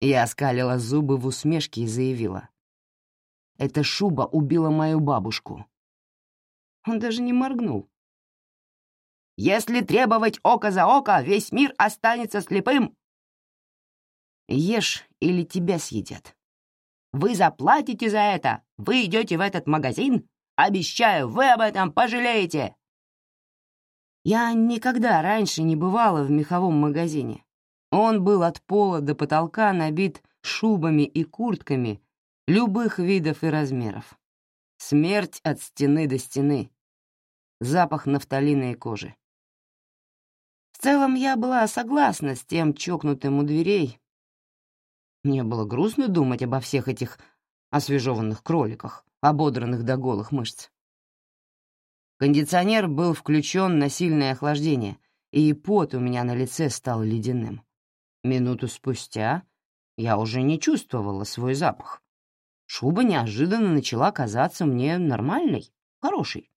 Я оскалила зубы в усмешке и заявила. «Эта шуба убила мою бабушку». Он даже не моргнул. «Если требовать око за око, весь мир останется слепым!» Ешь, или тебя съедят. Вы заплатите за это. Вы идете в этот магазин. Обещаю, вы об этом пожалеете. Я никогда раньше не бывала в меховом магазине. Он был от пола до потолка набит шубами и куртками любых видов и размеров. Смерть от стены до стены. Запах нафталина и кожи. В целом я была согласна с тем чокнутым у дверей. Мне было грустно думать обо всех этих освежеванных кроликах, ободранных до голых мышц. Кондиционер был включен на сильное охлаждение, и пот у меня на лице стал ледяным. Минуту спустя я уже не чувствовала свой запах. Шуба неожиданно начала казаться мне нормальной, хорошей,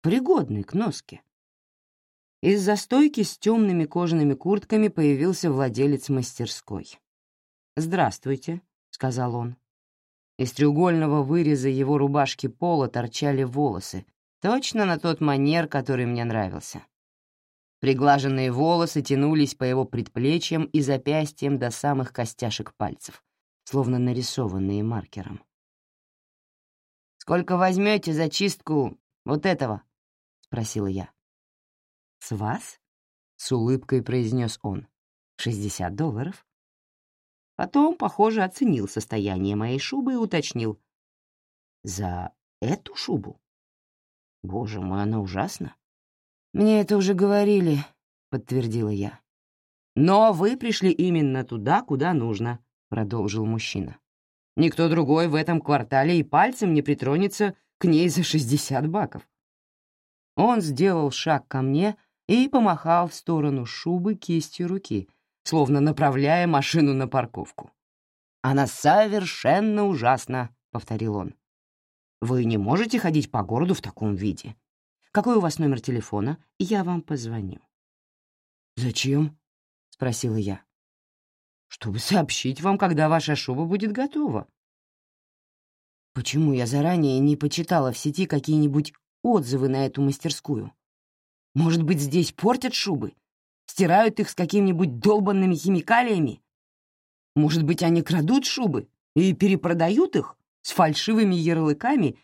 пригодной к носке. Из-за стойки с темными кожаными куртками появился владелец мастерской. «Здравствуйте», — сказал он. Из треугольного выреза его рубашки пола торчали волосы, точно на тот манер, который мне нравился. Приглаженные волосы тянулись по его предплечьям и запястьям до самых костяшек пальцев, словно нарисованные маркером. «Сколько возьмете за чистку вот этого?» — спросила я. «С вас?» — с улыбкой произнес он. «Шестьдесят долларов?» Потом, похоже, оценил состояние моей шубы и уточнил. «За эту шубу? Боже мой, она ужасна!» «Мне это уже говорили», — подтвердила я. «Но вы пришли именно туда, куда нужно», — продолжил мужчина. «Никто другой в этом квартале и пальцем не притронется к ней за шестьдесят баков». Он сделал шаг ко мне и помахал в сторону шубы кистью руки, словно направляя машину на парковку. «Она совершенно ужасна», — повторил он. «Вы не можете ходить по городу в таком виде. Какой у вас номер телефона? Я вам позвоню». «Зачем?» — спросила я. «Чтобы сообщить вам, когда ваша шуба будет готова». Почему я заранее не почитала в сети какие-нибудь отзывы на эту мастерскую? Может быть, здесь портят шубы? Стирают их с какими-нибудь долбанными химикалиями? Может быть, они крадут шубы и перепродают их с фальшивыми ярлыками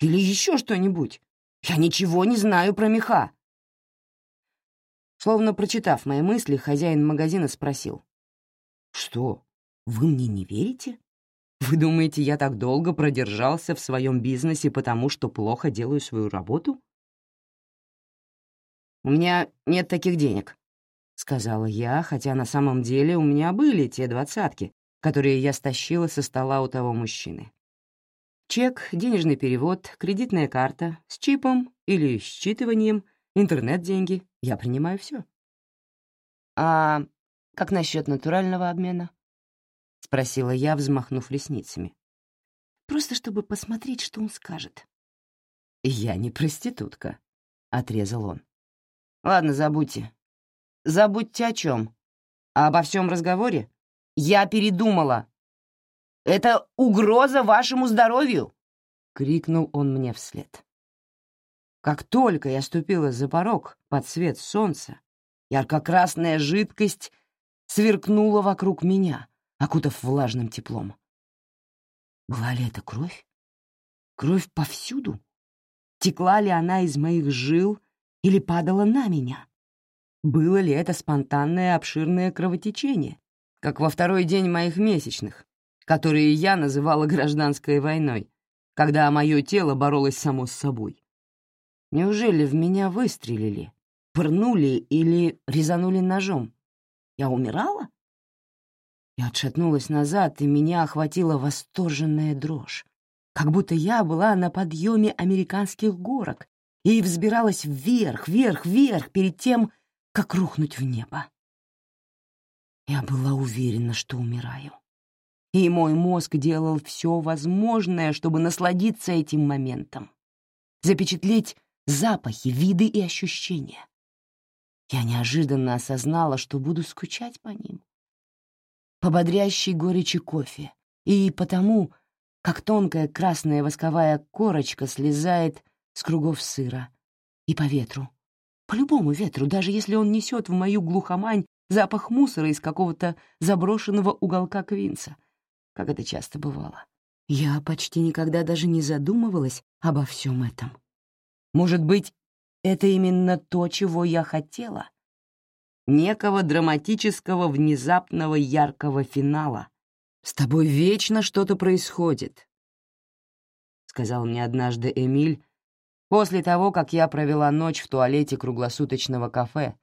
или еще что-нибудь? Я ничего не знаю про меха. Словно прочитав мои мысли, хозяин магазина спросил. «Что, вы мне не верите? Вы думаете, я так долго продержался в своем бизнесе, потому что плохо делаю свою работу?» «У меня нет таких денег», — сказала я, хотя на самом деле у меня были те двадцатки, которые я стащила со стола у того мужчины. Чек, денежный перевод, кредитная карта, с чипом или считыванием, интернет-деньги. Я принимаю все. «А как насчет натурального обмена?» — спросила я, взмахнув ресницами. «Просто чтобы посмотреть, что он скажет». «Я не проститутка», — отрезал он. «Ладно, забудьте. Забудьте о чем? А обо всем разговоре? Я передумала. Это угроза вашему здоровью!» — крикнул он мне вслед. Как только я ступила за порог под свет солнца, ярко-красная жидкость сверкнула вокруг меня, окутав влажным теплом. Была ли это кровь? Кровь повсюду? Текла ли она из моих жил или падала на меня? Было ли это спонтанное обширное кровотечение, как во второй день моих месячных, которые я называла гражданской войной, когда мое тело боролось само с собой. Неужели в меня выстрелили, пырнули или резанули ножом? Я умирала? Я отшатнулась назад, и меня охватила восторженная дрожь, как будто я была на подъеме американских горок и взбиралась вверх, вверх, вверх перед тем, как рухнуть в небо. Я была уверена, что умираю и мой мозг делал все возможное, чтобы насладиться этим моментом, запечатлеть запахи, виды и ощущения. Я неожиданно осознала, что буду скучать по ним. По бодрящей горечи кофе и потому, как тонкая красная восковая корочка слезает с кругов сыра, и по ветру, по любому ветру, даже если он несет в мою глухомань запах мусора из какого-то заброшенного уголка Квинса — как это часто бывало. Я почти никогда даже не задумывалась обо всем этом. Может быть, это именно то, чего я хотела? Некого драматического, внезапного, яркого финала. С тобой вечно что-то происходит. Сказал мне однажды Эмиль, после того, как я провела ночь в туалете круглосуточного кафе,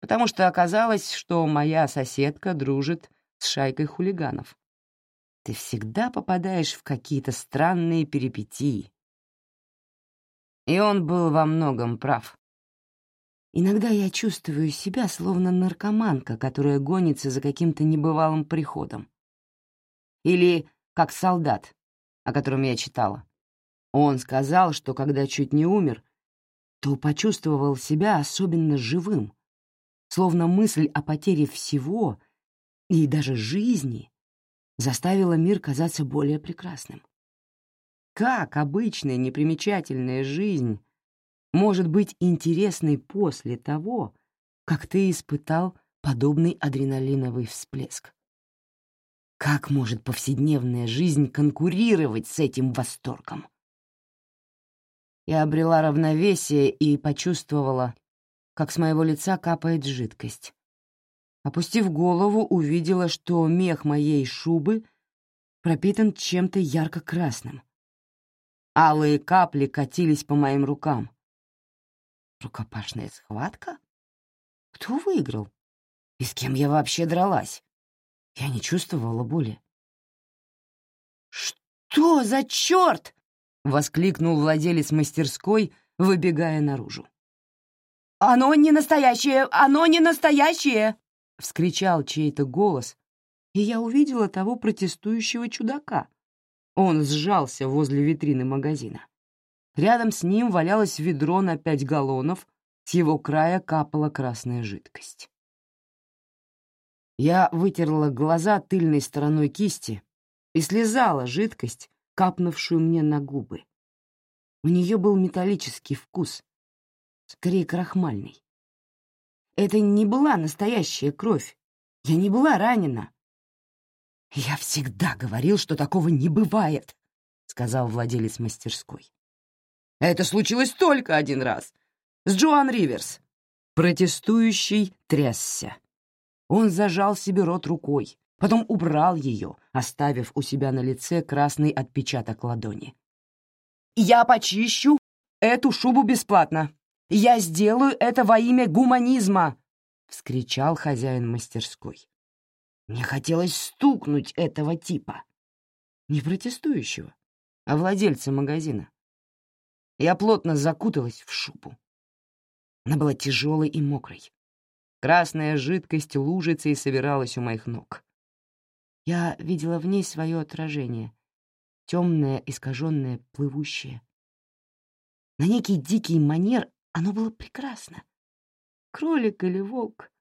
потому что оказалось, что моя соседка дружит с шайкой хулиганов. Ты всегда попадаешь в какие-то странные перипетии. И он был во многом прав. Иногда я чувствую себя словно наркоманка, которая гонится за каким-то небывалым приходом. Или как солдат, о котором я читала. Он сказал, что когда чуть не умер, то почувствовал себя особенно живым, словно мысль о потере всего и даже жизни заставила мир казаться более прекрасным. Как обычная непримечательная жизнь может быть интересной после того, как ты испытал подобный адреналиновый всплеск? Как может повседневная жизнь конкурировать с этим восторгом? Я обрела равновесие и почувствовала, как с моего лица капает жидкость. Опустив голову, увидела, что мех моей шубы пропитан чем-то ярко-красным. Алые капли катились по моим рукам. Рукопашная схватка? Кто выиграл? И с кем я вообще дралась? Я не чувствовала боли. «Что за черт?» — воскликнул владелец мастерской, выбегая наружу. «Оно не настоящее! Оно не настоящее!» — вскричал чей-то голос, и я увидела того протестующего чудака. Он сжался возле витрины магазина. Рядом с ним валялось ведро на пять галлонов, с его края капала красная жидкость. Я вытерла глаза тыльной стороной кисти и слезала жидкость, капнувшую мне на губы. У нее был металлический вкус, скорее крахмальный. Это не была настоящая кровь. Я не была ранена. «Я всегда говорил, что такого не бывает», — сказал владелец мастерской. Это случилось только один раз. С Джоан Риверс. Протестующий трясся. Он зажал себе рот рукой, потом убрал ее, оставив у себя на лице красный отпечаток ладони. «Я почищу эту шубу бесплатно. Я сделаю это во имя гуманизма!» — вскричал хозяин мастерской. Мне хотелось стукнуть этого типа. Не протестующего, а владельца магазина. Я плотно закуталась в шубу. Она была тяжелой и мокрой. Красная жидкость лужица и собиралась у моих ног. Я видела в ней свое отражение, темное, искаженное, плывущее. На некий дикий манер оно было прекрасно. Кролик или волк,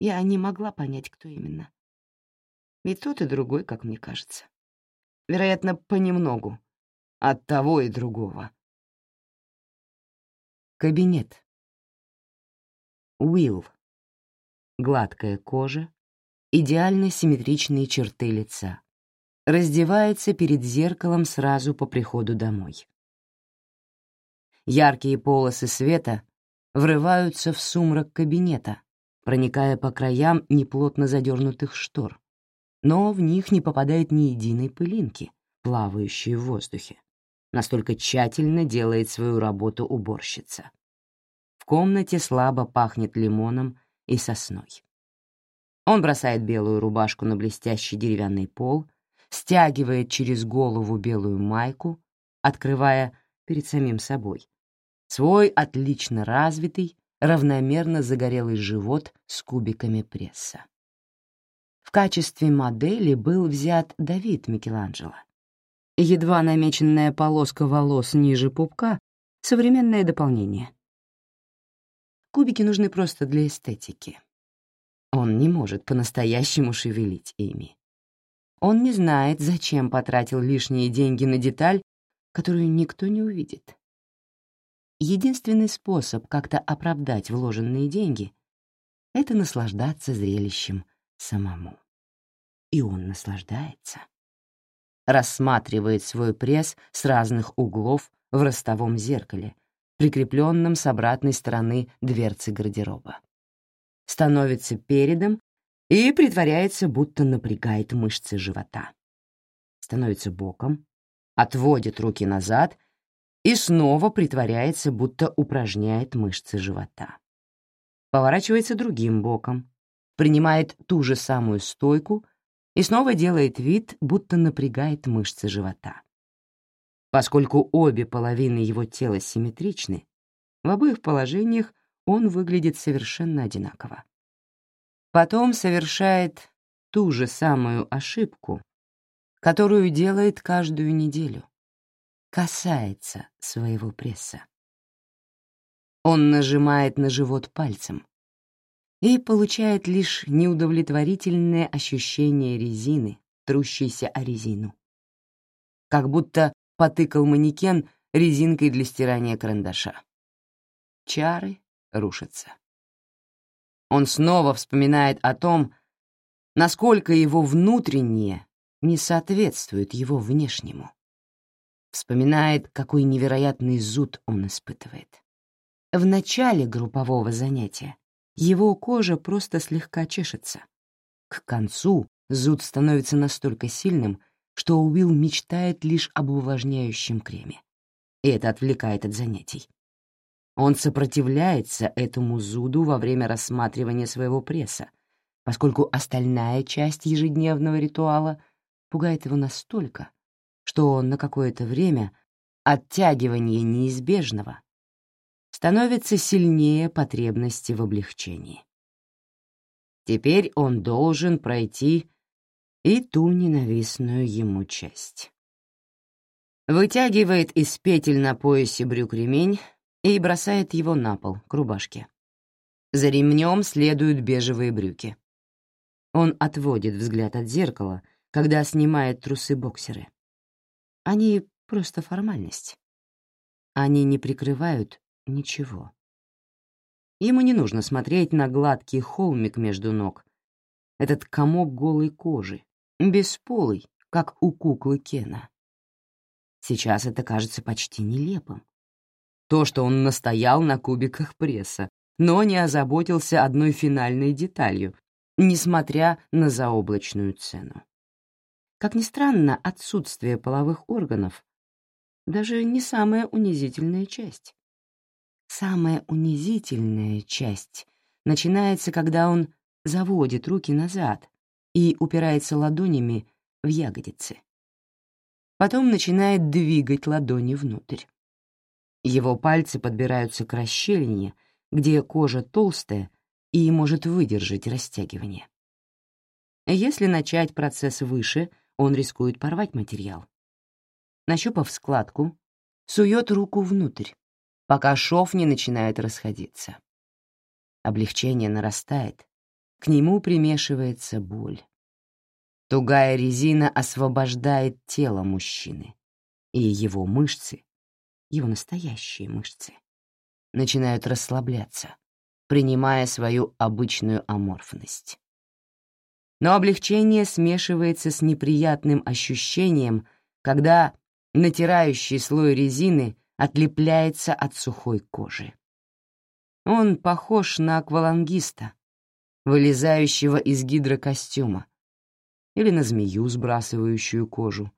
я не могла понять, кто именно. И тот, и другой, как мне кажется. Вероятно, понемногу. От того и другого. Кабинет. Уилл. Гладкая кожа, идеально симметричные черты лица. Раздевается перед зеркалом сразу по приходу домой. Яркие полосы света врываются в сумрак кабинета, проникая по краям неплотно задернутых штор, но в них не попадает ни единой пылинки, плавающей в воздухе. Настолько тщательно делает свою работу уборщица. В комнате слабо пахнет лимоном и сосной. Он бросает белую рубашку на блестящий деревянный пол, стягивает через голову белую майку, открывая перед самим собой свой отлично развитый, равномерно загорелый живот с кубиками пресса. В качестве модели был взят Давид Микеланджело. Едва намеченная полоска волос ниже пупка — современное дополнение. Кубики нужны просто для эстетики. Он не может по-настоящему шевелить ими. Он не знает, зачем потратил лишние деньги на деталь, которую никто не увидит. Единственный способ как-то оправдать вложенные деньги — это наслаждаться зрелищем самому. И он наслаждается рассматривает свой пресс с разных углов в ростовом зеркале, прикрепленном с обратной стороны дверцы гардероба. Становится передом и притворяется, будто напрягает мышцы живота. Становится боком, отводит руки назад и снова притворяется, будто упражняет мышцы живота. Поворачивается другим боком, принимает ту же самую стойку и снова делает вид, будто напрягает мышцы живота. Поскольку обе половины его тела симметричны, в обоих положениях он выглядит совершенно одинаково. Потом совершает ту же самую ошибку, которую делает каждую неделю. Касается своего пресса. Он нажимает на живот пальцем и получает лишь неудовлетворительное ощущение резины, трущейся о резину. Как будто потыкал манекен резинкой для стирания карандаша. Чары рушатся. Он снова вспоминает о том, насколько его внутреннее не соответствует его внешнему. Вспоминает, какой невероятный зуд он испытывает. В начале группового занятия его кожа просто слегка чешется. К концу зуд становится настолько сильным, что Уилл мечтает лишь об увлажняющем креме. И это отвлекает от занятий. Он сопротивляется этому зуду во время рассматривания своего пресса, поскольку остальная часть ежедневного ритуала пугает его настолько, что он на какое-то время оттягивание неизбежного становится сильнее потребности в облегчении. Теперь он должен пройти и ту ненавистную ему часть. Вытягивает из петель на поясе брюк ремень и бросает его на пол, к рубашке. За ремнем следуют бежевые брюки. Он отводит взгляд от зеркала, когда снимает трусы-боксеры. Они просто формальность. Они не прикрывают ничего. Ему не нужно смотреть на гладкий холмик между ног, этот комок голой кожи, бесполый, как у куклы Кена. Сейчас это кажется почти нелепым. То, что он настоял на кубиках пресса, но не озаботился одной финальной деталью, несмотря на заоблачную цену. Как ни странно, отсутствие половых органов даже не самая унизительная часть. Самая унизительная часть начинается, когда он заводит руки назад, и упирается ладонями в ягодицы. Потом начинает двигать ладони внутрь. Его пальцы подбираются к расщелине, где кожа толстая и может выдержать растягивание. Если начать процесс выше, он рискует порвать материал. Нащупав складку, сует руку внутрь, пока шов не начинает расходиться. Облегчение нарастает, к нему примешивается боль. Тугая резина освобождает тело мужчины, и его мышцы, его настоящие мышцы, начинают расслабляться, принимая свою обычную аморфность. Но облегчение смешивается с неприятным ощущением, когда натирающий слой резины отлепляется от сухой кожи. Он похож на аквалангиста, вылезающего из гидрокостюма, или на змею, сбрасывающую кожу,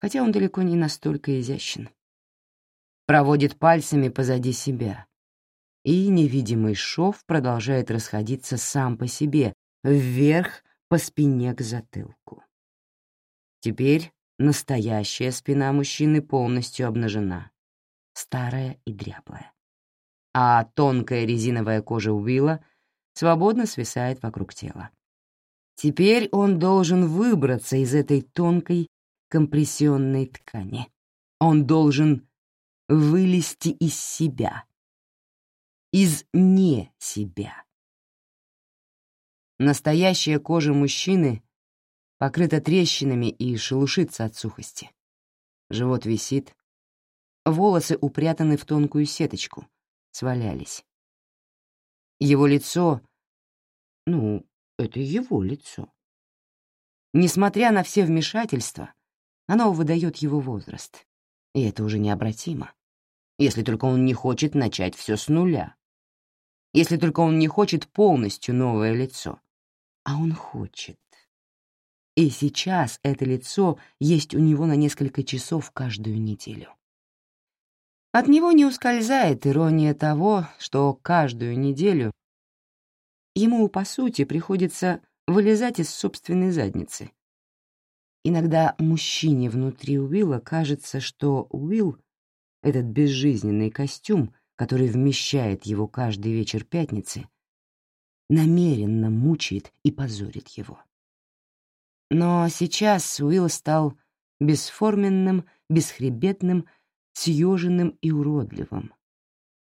хотя он далеко не настолько изящен. Проводит пальцами позади себя, и невидимый шов продолжает расходиться сам по себе, вверх по спине к затылку. Теперь настоящая спина мужчины полностью обнажена, старая и дряблая. А тонкая резиновая кожа Уилла свободно свисает вокруг тела. Теперь он должен выбраться из этой тонкой компрессионной ткани. Он должен вылезти из себя, из не себя. Настоящая кожа мужчины покрыта трещинами и шелушится от сухости. Живот висит, волосы упрятаны в тонкую сеточку, свалялись. Его лицо, ну, это его лицо. Несмотря на все вмешательства, оно выдает его возраст. И это уже необратимо. Если только он не хочет начать все с нуля. Если только он не хочет полностью новое лицо. А он хочет. И сейчас это лицо есть у него на несколько часов каждую неделю. От него не ускользает ирония того, что каждую неделю ему, по сути, приходится вылезать из собственной задницы. Иногда мужчине внутри Уилла кажется, что Уилл, этот безжизненный костюм, который вмещает его каждый вечер пятницы, намеренно мучает и позорит его. Но сейчас Уилл стал бесформенным, бесхребетным, съеженным и уродливым.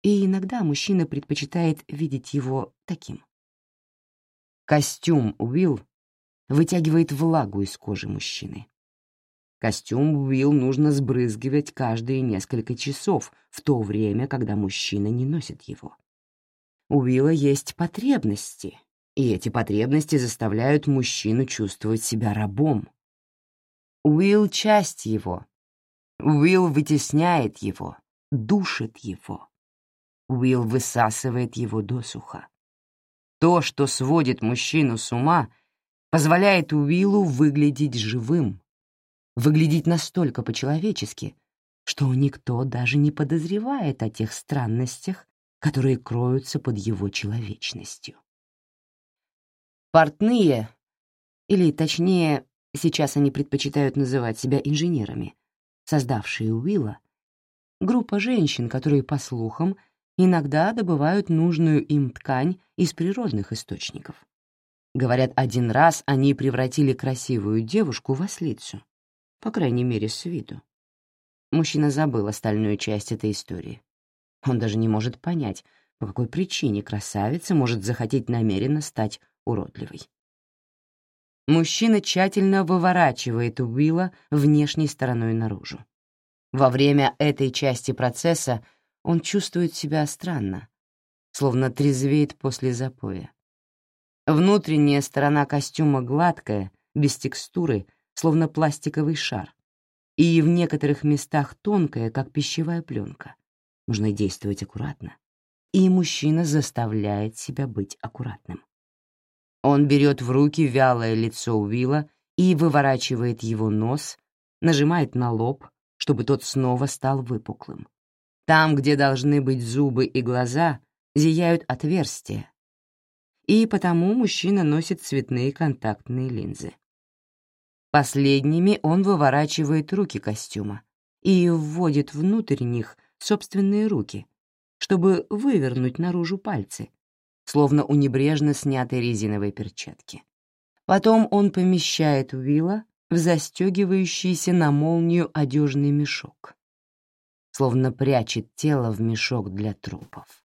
И иногда мужчина предпочитает видеть его таким. Костюм Уилл вытягивает влагу из кожи мужчины. Костюм Уилл нужно сбрызгивать каждые несколько часов, в то время, когда мужчина не носит его. У Уилла есть потребности, и эти потребности заставляют мужчину чувствовать себя рабом. Уилл — часть его. Уилл вытесняет его, душит его. Уилл высасывает его досуха. То, что сводит мужчину с ума, позволяет Уиллу выглядеть живым, выглядеть настолько по-человечески, что никто даже не подозревает о тех странностях, которые кроются под его человечностью. Портные, или точнее, сейчас они предпочитают называть себя инженерами, создавшие Уилла, группа женщин, которые, по слухам, иногда добывают нужную им ткань из природных источников. Говорят, один раз они превратили красивую девушку в ослицу, по крайней мере, с виду. Мужчина забыл остальную часть этой истории. Он даже не может понять, по какой причине красавица может захотеть намеренно стать уродливой. Мужчина тщательно выворачивает Уилла внешней стороной наружу. Во время этой части процесса он чувствует себя странно, словно трезвеет после запоя. Внутренняя сторона костюма гладкая, без текстуры, словно пластиковый шар, и в некоторых местах тонкая, как пищевая пленка. Нужно действовать аккуратно. И мужчина заставляет себя быть аккуратным. Он берет в руки вялое лицо Уилла и выворачивает его нос, нажимает на лоб, чтобы тот снова стал выпуклым. Там, где должны быть зубы и глаза, зияют отверстия, и потому мужчина носит цветные контактные линзы. Последними он выворачивает руки костюма и вводит внутрь них собственные руки, чтобы вывернуть наружу пальцы, словно у небрежно снятой резиновой перчатки. Потом он помещает Уилла в застегивающийся на молнию одежный мешок, словно прячет тело в мешок для трупов.